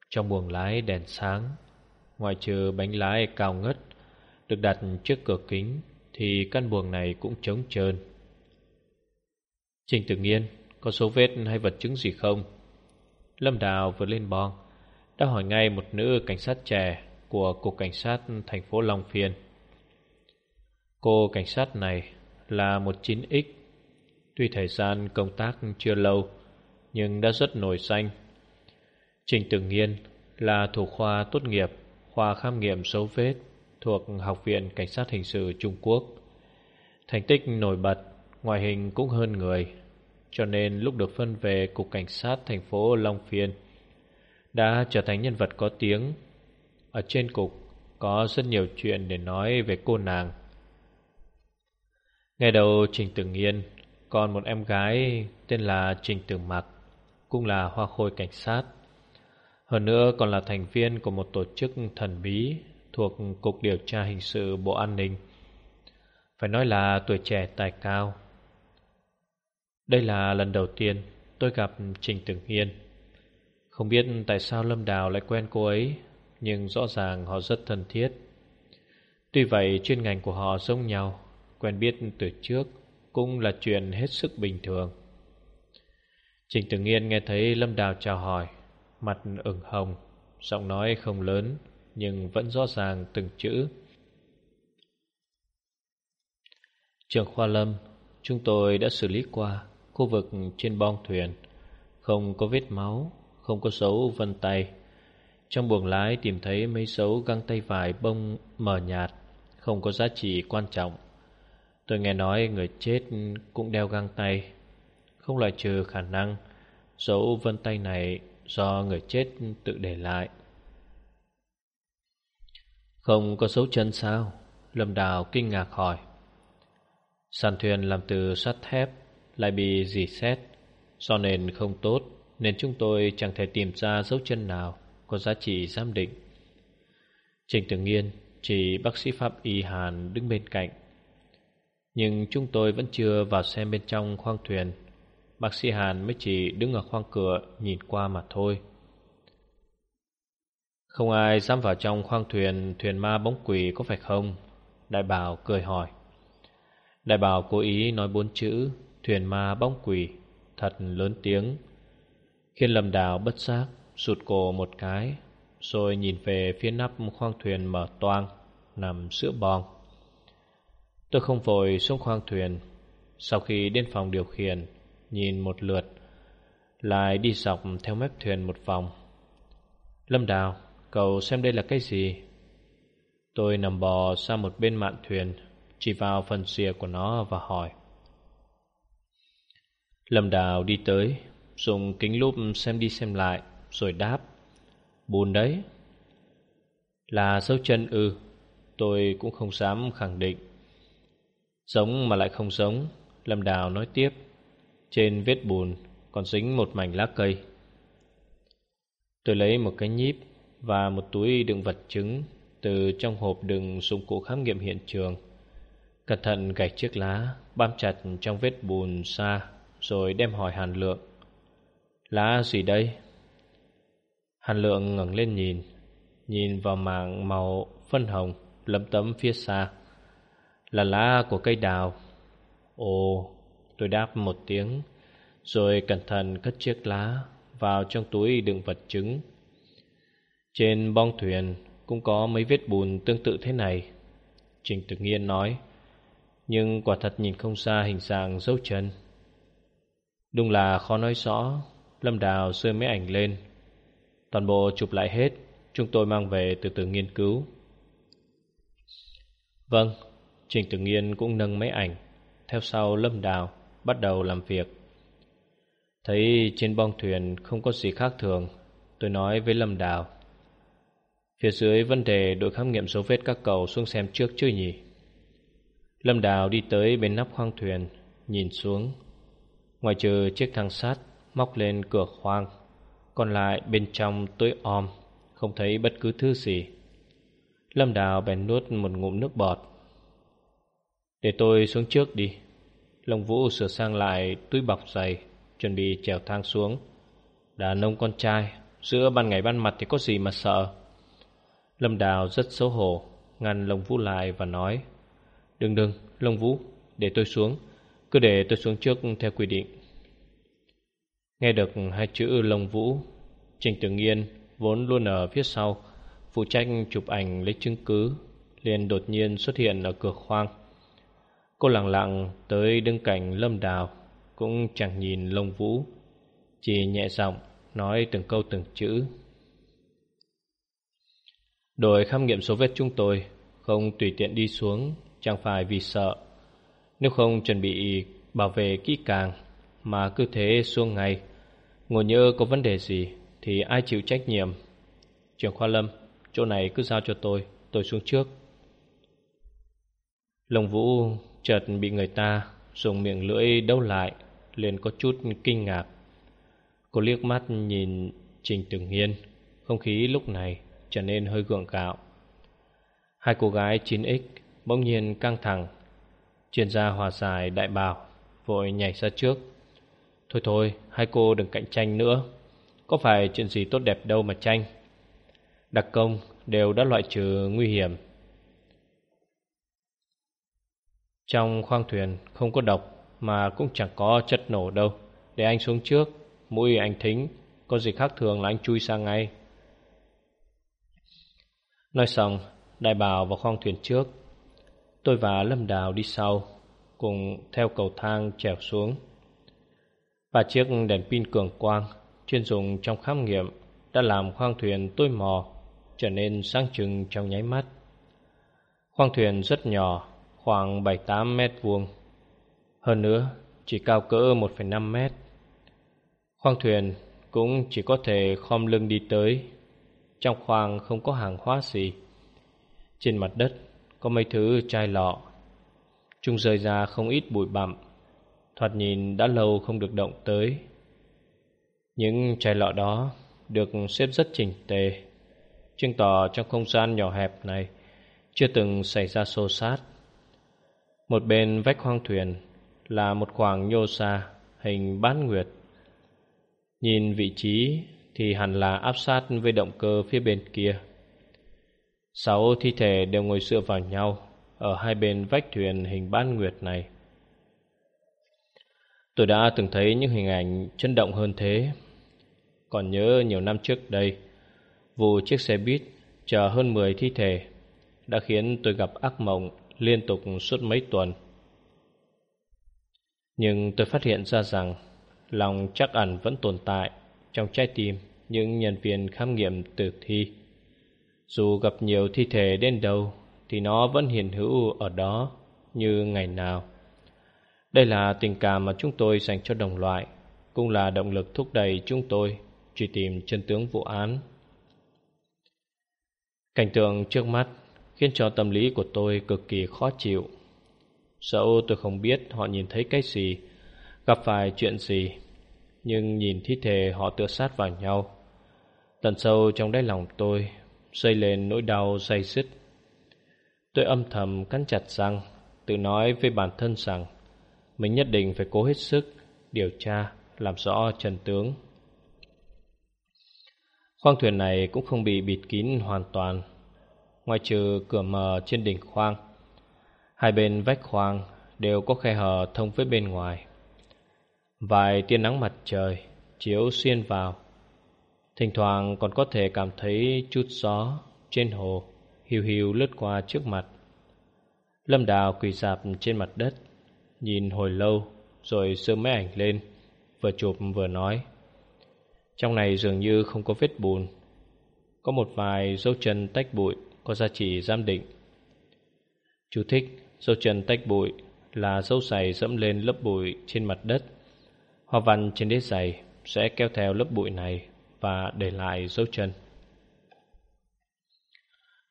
Trong buồng lái đèn sáng Ngoài trừ bánh lái cao ngất Được đặt trước cửa kính, Thì căn buồng này cũng trống trơn. Trình tự nhiên Có số vết hay vật chứng gì không? Lâm Đào vừa lên bong, Đã hỏi ngay một nữ cảnh sát trẻ Của Cục Cảnh sát thành phố Long Phiên. Cô cảnh sát này là một 9X Tuy thời gian công tác chưa lâu Nhưng đã rất nổi danh Trình Tử Nghiên là thủ khoa tốt nghiệp khoa khám nghiệm dấu vết thuộc Học viện Cảnh sát Hình sự Trung Quốc. Thành tích nổi bật, ngoại hình cũng hơn người, cho nên lúc được phân về Cục Cảnh sát thành phố Long Phiên, đã trở thành nhân vật có tiếng. Ở trên cục có rất nhiều chuyện để nói về cô nàng. Ngày đầu Trình Tử Nghiên còn một em gái tên là Trình Tử Mặc, cũng là hoa khôi cảnh sát. Hơn nữa còn là thành viên của một tổ chức thần bí thuộc Cục Điều tra Hình sự Bộ An ninh. Phải nói là tuổi trẻ tài cao. Đây là lần đầu tiên tôi gặp Trình Tử Hiên. Không biết tại sao Lâm Đào lại quen cô ấy, nhưng rõ ràng họ rất thân thiết. Tuy vậy chuyên ngành của họ giống nhau, quen biết từ trước cũng là chuyện hết sức bình thường. Trình Tử Nghiên nghe thấy Lâm Đào chào hỏi, Mặt ửng hồng Giọng nói không lớn Nhưng vẫn rõ ràng từng chữ. Trường Khoa Lâm Chúng tôi đã xử lý qua Khu vực trên bong thuyền. Không có vết máu Không có dấu vân tay. Trong buồng lái tìm thấy mấy dấu găng tay vải bông mờ nhạt Không có giá trị quan trọng. Tôi nghe nói người chết cũng đeo găng tay Không loại trừ khả năng Dấu vân tay này do người chết tự để lại. Không có dấu chân sao? Lâm Đào kinh ngạc hỏi. Sàn thuyền làm từ sắt thép lại bị dì xét, do nền không tốt nên chúng tôi chẳng thể tìm ra dấu chân nào có giá trị giám định. Trình Tử Nghiên chỉ bác sĩ pháp y Hàn đứng bên cạnh. Nhưng chúng tôi vẫn chưa vào xem bên trong khoang thuyền. Bác sĩ Hàn mới chỉ đứng ở khoang cửa, nhìn qua mà thôi. Không ai dám vào trong khoang thuyền Thuyền ma bóng quỷ có phải không? Đại bảo cười hỏi. Đại bảo cố ý nói bốn chữ, Thuyền ma bóng quỷ, Thật lớn tiếng. Khiến lầm đào bất giác, Sụt cổ một cái, Rồi nhìn về phía nắp khoang thuyền mở toang, Nằm giữa bong. Tôi không vội xuống khoang thuyền. Sau khi đến phòng điều khiển, Nhìn một lượt, Lại đi dọc theo mép thuyền một vòng. Lâm Đào, Cậu xem đây là cái gì? Tôi nằm bò sang một bên mạn thuyền, Chỉ vào phần xìa của nó và hỏi. Lâm Đào đi tới, Dùng kính lúp xem đi xem lại, Rồi đáp. Bùn đấy. Là dấu chân ư, Tôi cũng không dám khẳng định. Giống mà lại không giống Lâm Đào nói tiếp trên vết bùn còn dính một mảnh lá cây Tôi lấy một cái nhíp và một túi đựng vật chứng từ trong hộp đựng dụng cụ khám nghiệm hiện trường. Cẩn thận gạch chiếc lá, bám chặt trong vết bùn xa, rồi đem hỏi Hàn Lượng. Lá gì đây? Hàn Lượng ngẩng lên nhìn, nhìn vào mảng màu phân hồng lấm tấm phía xa. Là lá của cây đào. Ồ, Tôi đáp một tiếng Rồi cẩn thận cất chiếc lá Vào trong túi đựng vật chứng. Trên bong thuyền Cũng có mấy vết bùn tương tự thế này Trình Tự Nghiên nói Nhưng quả thật nhìn không xa hình dạng dấu chân. Đúng là khó nói rõ Lâm Đào sơi mấy ảnh lên. Toàn bộ chụp lại hết Chúng tôi mang về từ từ nghiên cứu. Vâng Trình Tử Nghiên cũng nâng máy ảnh Theo sau Lâm Đào bắt đầu làm việc. Thấy trên bong thuyền không có gì khác thường, tôi nói với Lâm Đào. Phía dưới vấn đề đội khám nghiệm dấu vết các cầu xuống xem trước chưa nhỉ? Lâm Đào đi tới bên nắp khoang thuyền, nhìn xuống. Ngoài trừ chiếc thang sắt móc lên cửa khoang, còn lại bên trong tối om, không thấy bất cứ thứ gì. Lâm Đào bèn nuốt một ngụm nước bọt. Để tôi xuống trước đi. Long Vũ sửa sang lại túi bọc giày, Chuẩn bị trèo thang xuống. Đàn ông con trai, Giữa ban ngày ban mặt thì có gì mà sợ? Lâm Đào rất xấu hổ, Ngăn Long Vũ lại và nói, Đừng đừng, Long Vũ, Để tôi xuống. Cứ để tôi xuống trước theo quy định. Nghe được hai chữ Long Vũ, Trình Tử Nghiên vốn luôn ở phía sau, Phụ trách chụp ảnh lấy chứng cứ, liền đột nhiên xuất hiện ở cửa khoang. Cô lặng lặng tới đứng cạnh Lâm Đào, Cũng chẳng nhìn Lông Vũ. Chỉ nhẹ giọng nói từng câu từng chữ. Đội khám nghiệm số vết chúng tôi Không tùy tiện đi xuống, Chẳng phải vì sợ. Nếu không chuẩn bị bảo vệ kỹ càng, Mà cứ thế xuống ngay. Ngồi nhớ có vấn đề gì Thì ai chịu trách nhiệm? Trưởng khoa lâm, Chỗ này cứ giao cho tôi Tôi xuống trước. Lồng vũ chợt bị người ta Dùng miệng lưỡi đâu lại, liền có chút kinh ngạc. Cô liếc mắt nhìn Trình Tử Nghiên Không khí lúc này trở nên hơi gượng gạo. Hai cô gái 9X bỗng nhiên căng thẳng. Chuyên gia hòa giải đại bảo Vội nhảy ra trước. Thôi thôi, hai cô đừng cạnh tranh nữa. Có phải chuyện gì tốt đẹp đâu mà tranh? Đặc công đều đã loại trừ nguy hiểm. Trong khoang thuyền không có độc Mà cũng chẳng có chất nổ đâu. Để anh xuống trước, Mũi anh thính, Có gì khác thường là anh chui sang ngay. Nói xong, Đại bảo vào khoang thuyền trước. Tôi và Lâm Đào đi sau, Cùng theo cầu thang trèo xuống. Và chiếc đèn pin cường quang, Chuyên dùng trong khám nghiệm, Đã làm khoang thuyền tôi mò, Trở nên sáng trưng trong nháy mắt. Khoang thuyền rất nhỏ Khoảng 7-8 mét vuông. Hơn nữa Chỉ cao cỡ 1,5 mét. Khoang thuyền cũng chỉ có thể khom lưng đi tới. Trong khoang không có hàng hóa gì. Trên mặt đất có mấy thứ chai lọ. Chúng rơi ra không ít bụi bặm. Thoạt nhìn đã lâu không được động tới. Những chai lọ đó được xếp rất chỉnh tề Chứng tỏ trong không gian nhỏ hẹp này Chưa từng xảy ra xô xát. Một bên vách khoang thuyền Là một khoảng nhô xa, Hình bán nguyệt. Nhìn vị trí Thì hẳn là áp sát với động cơ phía bên kia. Sáu thi thể đều ngồi dựa vào nhau Ở hai bên vách thuyền hình bán nguyệt này. Tôi đã từng thấy những hình ảnh chấn động hơn thế. Còn nhớ nhiều năm trước đây, Vụ chiếc xe buýt chở hơn 10 thi thể Đã khiến tôi gặp ác mộng liên tục suốt mấy tuần. Nhưng tôi phát hiện ra rằng Lòng chắc ẩn vẫn tồn tại Trong trái tim những nhân viên khám nghiệm tử thi. Dù gặp nhiều thi thể đến đâu Thì nó vẫn hiện hữu ở đó Như ngày nào. Đây là tình cảm mà chúng tôi dành cho đồng loại, Cũng là động lực thúc đẩy chúng tôi Truy tìm chân tướng vụ án. Cảnh tượng trước mắt khiến cho tâm lý của tôi cực kỳ khó chịu. Dẫu tôi không biết họ nhìn thấy cái gì, gặp phải chuyện gì, nhưng nhìn thi thể họ tựa sát vào nhau. Tận sâu trong đáy lòng tôi, dây lên nỗi đau dây dứt. Tôi âm thầm cắn chặt răng, tự nói với bản thân rằng mình nhất định phải cố hết sức điều tra, làm rõ trần tướng. Khoang thuyền này cũng không bị bịt kín hoàn toàn Ngoài trừ cửa mở trên đỉnh khoang, Hai bên vách khoang đều có khe hở thông với bên ngoài. Vài tia nắng mặt trời chiếu xuyên vào. Thỉnh thoảng còn có thể cảm thấy chút gió trên hồ Hiu hiu lướt qua trước mặt. Lâm Đào quỳ dạp trên mặt đất, Nhìn hồi lâu Rồi sơ máy ảnh lên, Vừa chụp vừa nói. Trong này dường như không có vết bùn, Có một vài dấu chân tách bụi. Có giá trị giám định. Chú thích, Dấu chân tách bụi Là dấu giày dẫm lên lớp bụi trên mặt đất. Hoa văn trên đế giày Sẽ kéo theo lớp bụi này Và để lại dấu chân.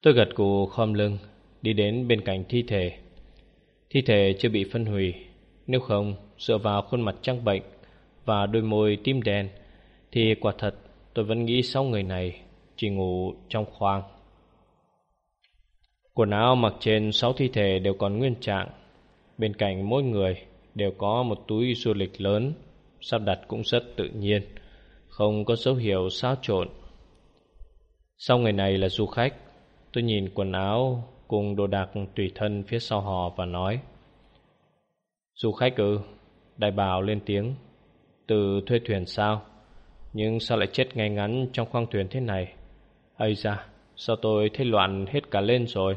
Tôi gật cù khom lưng, Đi đến bên cạnh thi thể. Thi thể chưa bị phân hủy, Nếu không, dựa vào khuôn mặt trắng bệnh Và đôi môi tim đen, thì quả thật tôi vẫn nghĩ sáu người này Chỉ ngủ trong khoang. Quần áo mặc trên sáu thi thể đều còn nguyên trạng. Bên cạnh mỗi người đều có một túi du lịch lớn, Sắp đặt cũng rất tự nhiên, Không có dấu hiệu xáo trộn. Sau người này là du khách, Tôi nhìn quần áo cùng đồ đạc tùy thân phía sau họ và nói, Du khách ư? Đại bảo lên tiếng, Từ thuê thuyền sao? Nhưng sao lại chết ngay ngắn trong khoang thuyền thế này? Ây da Sao tôi thấy loạn hết cả lên rồi?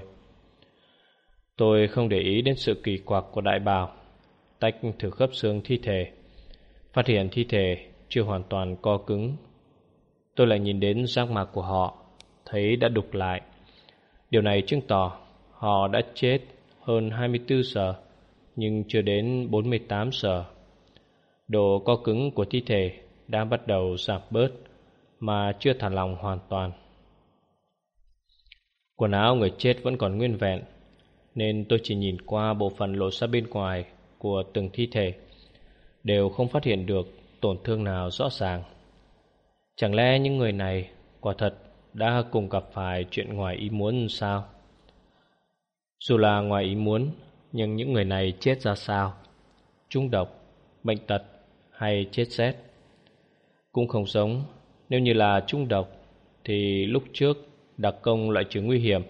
Tôi không để ý đến sự kỳ quặc của đại bào. Tách thử khớp xương thi thể. Phát hiện thi thể chưa hoàn toàn co cứng. Tôi lại nhìn đến giác mạc của họ, Thấy đã đục lại. Điều này chứng tỏ Họ đã chết hơn 24 giờ, Nhưng chưa đến 48 giờ. Độ co cứng của thi thể Đã bắt đầu giảm bớt, Mà chưa thả lòng hoàn toàn. Quần áo người chết vẫn còn nguyên vẹn Nên tôi chỉ nhìn qua bộ phận lộ ra bên ngoài Của từng thi thể Đều không phát hiện được tổn thương nào rõ ràng Chẳng lẽ những người này quả thật đã cùng gặp phải chuyện ngoài ý muốn sao? Dù là ngoài ý muốn, nhưng những người này chết ra sao? Trung độc, bệnh tật hay chết rét? Cũng không giống, nếu như là trung độc thì lúc trước đặc công loại trừ nguy hiểm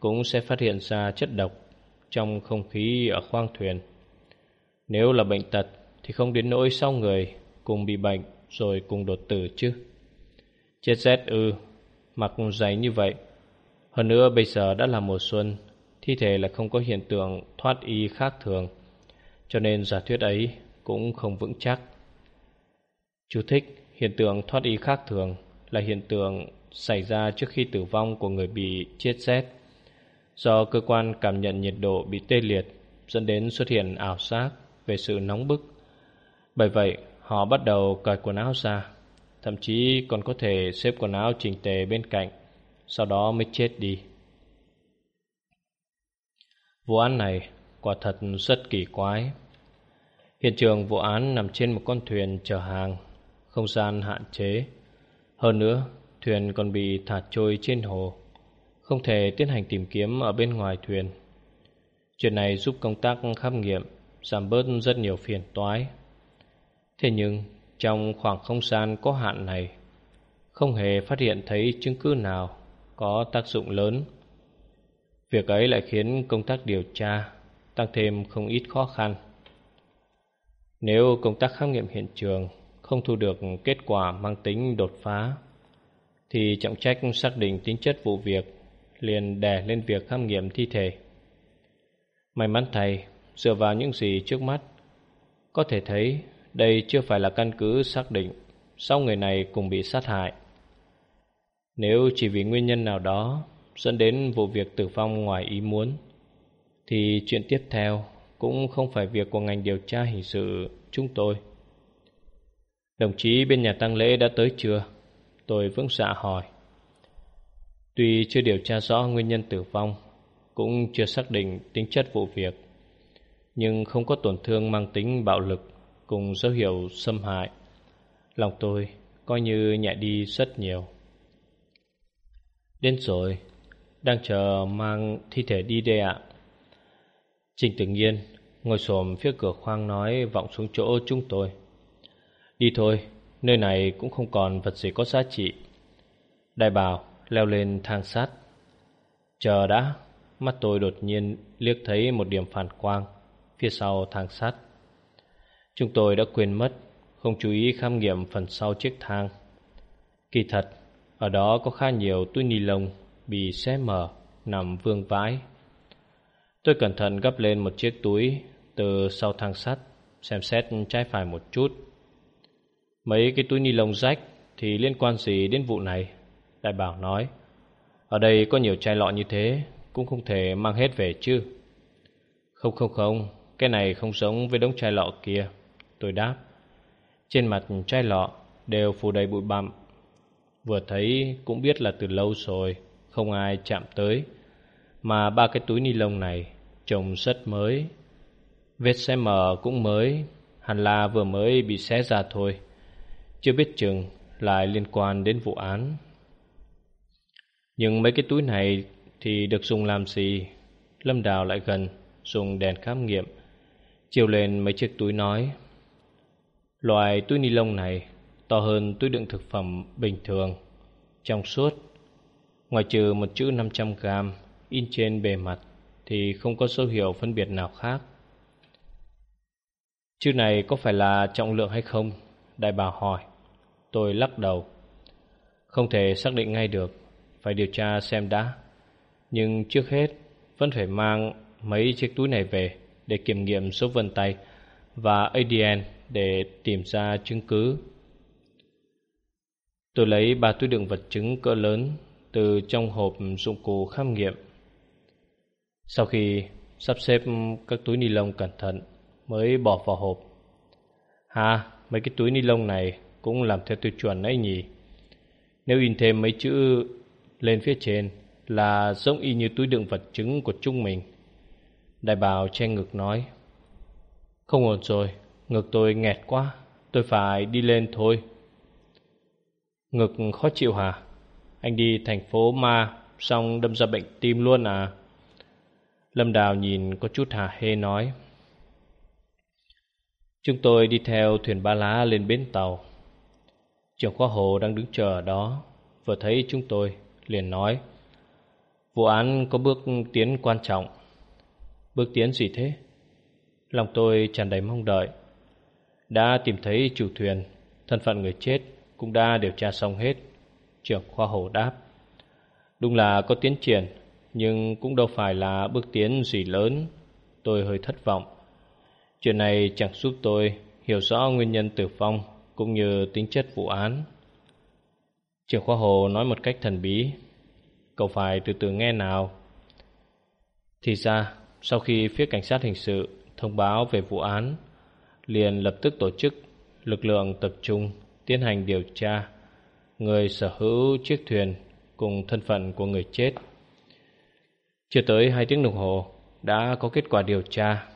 cũng sẽ phát hiện ra chất độc trong không khí ở khoang thuyền. Nếu là bệnh tật thì không đến nỗi sau người cùng bị bệnh rồi cùng đột tử chứ. Chết rét ư, mặc giày như vậy. Hơn nữa bây giờ đã là mùa xuân, thi thể lại không có hiện tượng thoát y khác thường, cho nên giả thuyết ấy cũng không vững chắc. Chú thích, hiện tượng thoát y khác thường là hiện tượng xảy ra trước khi tử vong của người bị chết rét. Do cơ quan cảm nhận nhiệt độ bị tê liệt dẫn đến xuất hiện ảo giác về sự nóng bức. Bởi vậy, họ bắt đầu cởi quần áo ra Thậm chí còn có thể xếp quần áo chỉnh tề bên cạnh Sau đó mới chết đi Vụ án này quả thật rất kỳ quái Hiện trường vụ án nằm trên một con thuyền chở hàng Không gian hạn chế Hơn nữa thuyền còn bị thả trôi trên hồ, Không thể tiến hành tìm kiếm ở bên ngoài thuyền. Chuyện này giúp công tác khám nghiệm Giảm bớt rất nhiều phiền toái. Thế nhưng, trong khoảng không gian có hạn này, Không hề phát hiện thấy chứng cứ nào có tác dụng lớn. Việc ấy lại khiến công tác điều tra tăng thêm không ít khó khăn. Nếu công tác khám nghiệm hiện trường không thu được kết quả mang tính đột phá thì trọng trách xác định tính chất vụ việc liền đè lên việc khám nghiệm thi thể. May mắn thầy, dựa vào những gì trước mắt Có thể thấy đây chưa phải là căn cứ xác định Sau người này cùng bị sát hại. Nếu chỉ vì nguyên nhân nào đó Dẫn đến vụ việc tử vong ngoài ý muốn Thì chuyện tiếp theo Cũng không phải việc của ngành điều tra hình sự chúng tôi. Đồng chí bên nhà tăng lễ đã tới chưa? Tôi vững dạ hỏi Tuy chưa điều tra rõ nguyên nhân tử vong Cũng chưa xác định tính chất vụ việc Nhưng không có tổn thương mang tính bạo lực cùng dấu hiệu xâm hại. Lòng tôi coi như nhẹ đi rất nhiều. Đến rồi, đang chờ mang thi thể đi đây ạ. Trình tự nhiên ngồi xổm phía cửa khoang nói vọng xuống chỗ chúng tôi. Đi thôi, nơi này cũng không còn vật gì có giá trị. Đại bảo leo lên thang sắt. Chờ đã, mắt tôi đột nhiên liếc thấy một điểm phản quang phía sau thang sắt. Chúng tôi đã quên mất Không chú ý khám nghiệm phần sau chiếc thang Kỳ thật Ở đó có khá nhiều túi ni lông Bị xé mở Nằm vương vãi Tôi cẩn thận gấp lên một chiếc túi Từ sau thang sắt Xem xét trái phải một chút Mấy cái túi ni lông rách Thì liên quan gì đến vụ này? Đại bảo nói. Ở đây có nhiều chai lọ như thế, Cũng không thể mang hết về chứ. Không không không, Cái này không giống với đống chai lọ kia, Tôi đáp. Trên mặt chai lọ đều phủ đầy bụi bặm. Vừa thấy cũng biết là từ lâu rồi, Không ai chạm tới. Mà ba cái túi ni lông này Trông rất mới. Vết xe mở cũng mới, Hẳn là vừa mới bị xé ra thôi. Chưa biết chừng lại liên quan đến vụ án Nhưng mấy cái túi này thì được dùng làm gì Lâm Đào lại gần Dùng đèn khám nghiệm Chiều lên mấy chiếc túi nói Loại túi ni lông này to hơn túi đựng thực phẩm bình thường, trong suốt. Ngoài trừ một chữ 500 gram in trên bề mặt thì không có dấu hiệu phân biệt nào khác. Chữ này có phải là trọng lượng hay không? Đại bảo hỏi. Tôi lắc đầu. Không thể xác định ngay được, phải điều tra xem đã. Nhưng trước hết vẫn phải mang mấy chiếc túi này về để kiểm nghiệm số vân tay và ADN để tìm ra chứng cứ. Tôi lấy ba túi đựng vật chứng cỡ lớn từ trong hộp dụng cụ khám nghiệm. Sau khi sắp xếp các túi ni lông cẩn thận mới bỏ vào hộp. Ha, mấy cái túi ni lông này cũng làm theo tiêu chuẩn ấy nhỉ. Nếu in thêm mấy chữ lên phía trên là giống y như túi đựng vật chứng của chúng mình. Đại Bảo che ngực nói Không ổn rồi, ngực tôi nghẹt quá, tôi phải đi lên thôi. Ngực khó chịu hả? Anh đi thành phố ma Xong đâm ra bệnh tim luôn à Lâm Đào nhìn có chút hả hê nói Chúng tôi đi theo thuyền ba lá lên bến tàu Trưởng khoa hồ đang đứng chờ ở đó, Vừa thấy chúng tôi, liền nói, Vụ án có bước tiến quan trọng. Bước tiến gì thế? Lòng tôi tràn đầy mong đợi. Đã tìm thấy chủ thuyền, Thân phận người chết cũng đã điều tra xong hết. Trưởng khoa hồ đáp, Đúng là có tiến triển, Nhưng cũng đâu phải là bước tiến gì lớn. Tôi hơi thất vọng. Chuyện này chẳng giúp tôi hiểu rõ nguyên nhân tử vong cũng như tính chất vụ án Trưởng khoa hồ nói một cách thần bí, Cậu phải từ từ nghe nào Thì ra, Sau khi phía cảnh sát hình sự Thông báo về vụ án, Liền lập tức tổ chức Lực lượng tập trung Tiến hành điều tra người sở hữu chiếc thuyền cùng thân phận của người chết. Chưa tới hai tiếng đồng hồ, đã có kết quả điều tra.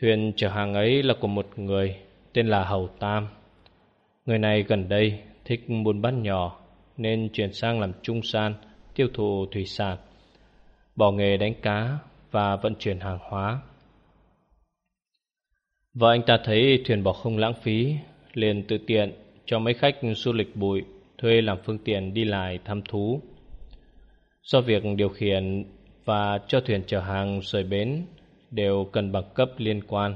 Thuyền chở hàng ấy là của một người tên là Hầu Tam. Người này gần đây thích buôn bán nhỏ nên chuyển sang làm trung san tiêu thụ thủy sản, bỏ nghề đánh cá và vận chuyển hàng hóa. Vợ anh ta thấy thuyền bỏ không lãng phí liền tự tiện cho mấy khách du lịch bụi thuê làm phương tiện đi lại thăm thú. Do việc điều khiển và cho thuyền chở hàng rời bến đều cần bằng cấp liên quan.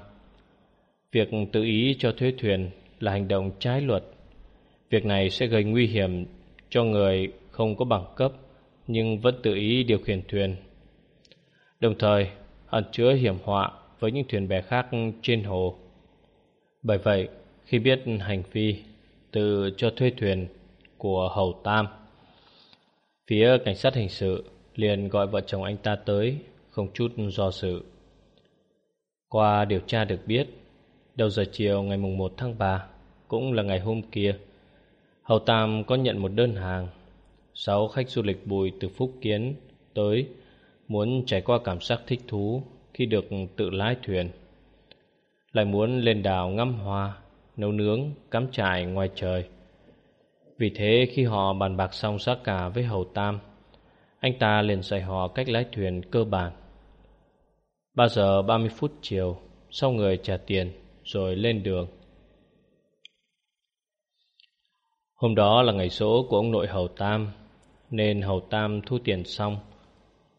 Việc tự ý cho thuê thuyền là hành động trái luật. Việc này sẽ gây nguy hiểm cho người không có bằng cấp nhưng vẫn tự ý điều khiển thuyền. Đồng thời, ẩn chứa hiểm họa với những thuyền bè khác trên hồ. Bởi vậy, khi biết hành vi từ cho thuê thuyền của Hầu Tam. Phía cảnh sát hình sự liền gọi vợ chồng anh ta tới, không chút do dự. Qua điều tra được biết, đầu giờ chiều ngày mùng 1 tháng 3, cũng là ngày hôm kia, Hầu Tam có nhận một đơn hàng. Sáu khách du lịch bùi từ Phúc Kiến tới muốn trải qua cảm giác thích thú khi được tự lái thuyền. Lại muốn lên đảo ngắm hoa nấu nướng, cắm trại ngoài trời. Vì thế khi họ bàn bạc xong giá cả với Hầu Tam, anh ta liền dạy họ cách lái thuyền cơ bản. 3 giờ 30 phút chiều, sau người trả tiền rồi lên đường. Hôm đó là ngày số của ông nội Hầu Tam, nên Hầu Tam thu tiền xong,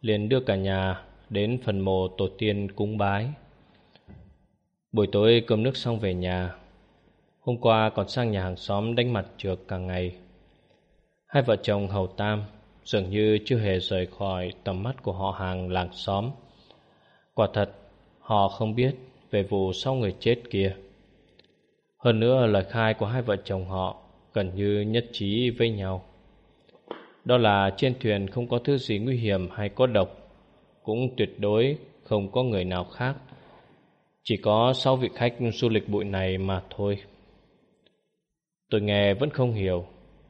liền đưa cả nhà đến phần mộ tổ tiên cúng bái. Buổi tối cơm nước xong về nhà, Hôm qua còn sang nhà hàng xóm đánh mặt trượt cả ngày Hai vợ chồng Hầu Tam Dường như chưa hề rời khỏi tầm mắt của họ hàng làng xóm Quả thật Họ không biết về vụ sau người chết kia. Hơn nữa, lời khai của hai vợ chồng họ Gần như nhất trí với nhau. Đó là trên thuyền không có thứ gì nguy hiểm hay có độc, Cũng tuyệt đối không có người nào khác. Chỉ có sáu vị khách du lịch bụi này mà thôi. Tôi nghe vẫn không hiểu,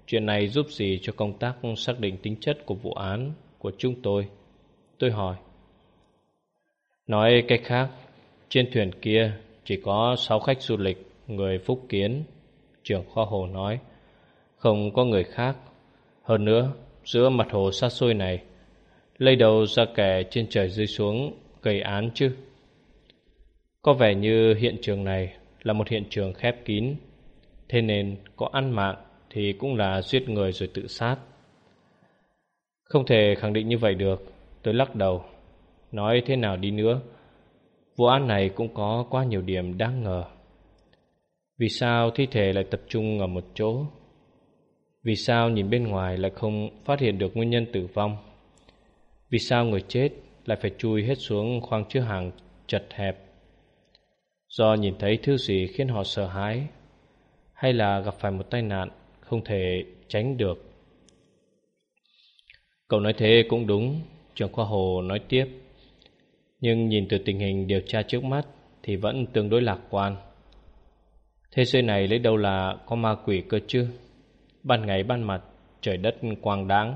Chuyện này giúp gì cho công tác xác định tính chất của vụ án của chúng tôi? Tôi hỏi. Nói cách khác trên thuyền kia chỉ có 6 khách du lịch, Người Phúc Kiến, Trưởng kho hồ nói, Không có người khác. Hơn nữa, giữa mặt hồ xa xôi này, Lây đầu ra kẻ trên trời rơi xuống Gây án chứ? Có vẻ như hiện trường này Là một hiện trường khép kín, Thế nên có ăn mạng thì cũng là giết người rồi tự sát. Không thể khẳng định như vậy được, Tôi lắc đầu, Nói thế nào đi nữa? Vụ án này cũng có quá nhiều điểm đáng ngờ. Vì sao thi thể lại tập trung ở một chỗ? Vì sao nhìn bên ngoài lại không phát hiện được nguyên nhân tử vong? Vì sao người chết lại phải chui hết xuống khoang chứa hàng chật hẹp? Do nhìn thấy thứ gì khiến họ sợ hãi, Hay là gặp phải một tai nạn không thể tránh được? Cậu nói thế cũng đúng, Trưởng khoa Hồ nói tiếp. Nhưng nhìn từ tình hình điều tra trước mắt Thì vẫn tương đối lạc quan. Thế giới này lấy đâu là có ma quỷ cơ chứ? Ban ngày ban mặt, Trời đất quang đáng.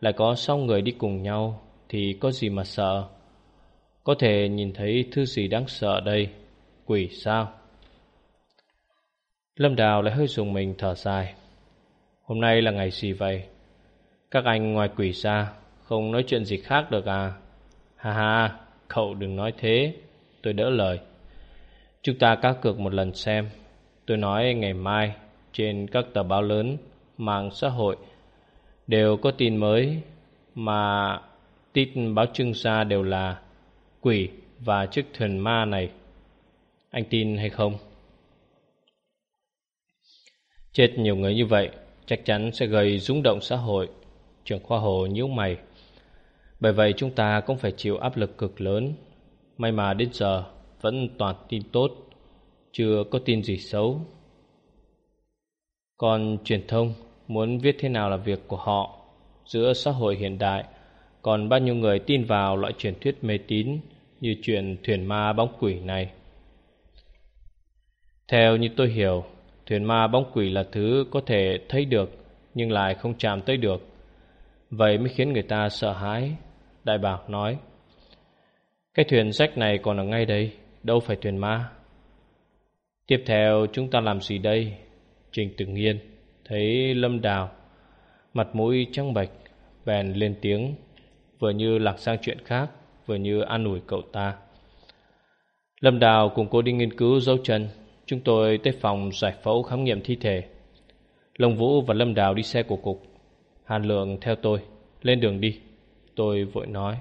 Lại có sáu người đi cùng nhau Thì có gì mà sợ? Có thể nhìn thấy thứ gì đáng sợ đây? Quỷ sao? Lâm Đào lại hơi dùng mình thở dài. Hôm nay là ngày gì vậy? Các anh ngoài quỷ ra, Không nói chuyện gì khác được à? Ha ha. Cậu đừng nói thế, Tôi đỡ lời. Chúng ta cá cược một lần xem. Tôi nói ngày mai Trên các tờ báo lớn, Mạng xã hội Đều có tin mới, Mà tin báo trưng ra đều là Quỷ và chiếc thuyền ma này. Anh tin hay không? Chết nhiều người như vậy, Chắc chắn sẽ gây rúng động xã hội. Trường khoa hồ nhíu mày. Bởi vậy chúng ta cũng phải chịu áp lực cực lớn. May mà đến giờ Vẫn toàn tin tốt, Chưa có tin gì xấu. Còn truyền thông Muốn viết thế nào là việc của họ? Giữa xã hội hiện đại, Còn bao nhiêu người tin vào loại truyền thuyết mê tín Như chuyện thuyền ma bóng quỷ này? Theo như tôi hiểu, Thuyền ma bóng quỷ là thứ có thể thấy được Nhưng lại không chạm tới được. Vậy mới khiến người ta sợ hãi. Đại bảo nói, Cái thuyền rách này còn ở ngay đây, Đâu phải thuyền ma. Tiếp theo chúng ta làm gì đây? Trình tự nhiên Thấy lâm đào Mặt mũi trắng bệch, Bèn lên tiếng, Vừa như lạc sang chuyện khác, Vừa như an ủi cậu ta. Lâm Đào cùng cô đi nghiên cứu dấu chân. Chúng tôi tới phòng giải phẫu khám nghiệm thi thể. Lông Vũ và Lâm Đào đi xe của cục. Hàn Lượng theo tôi, Lên đường đi. Tôi vội nói.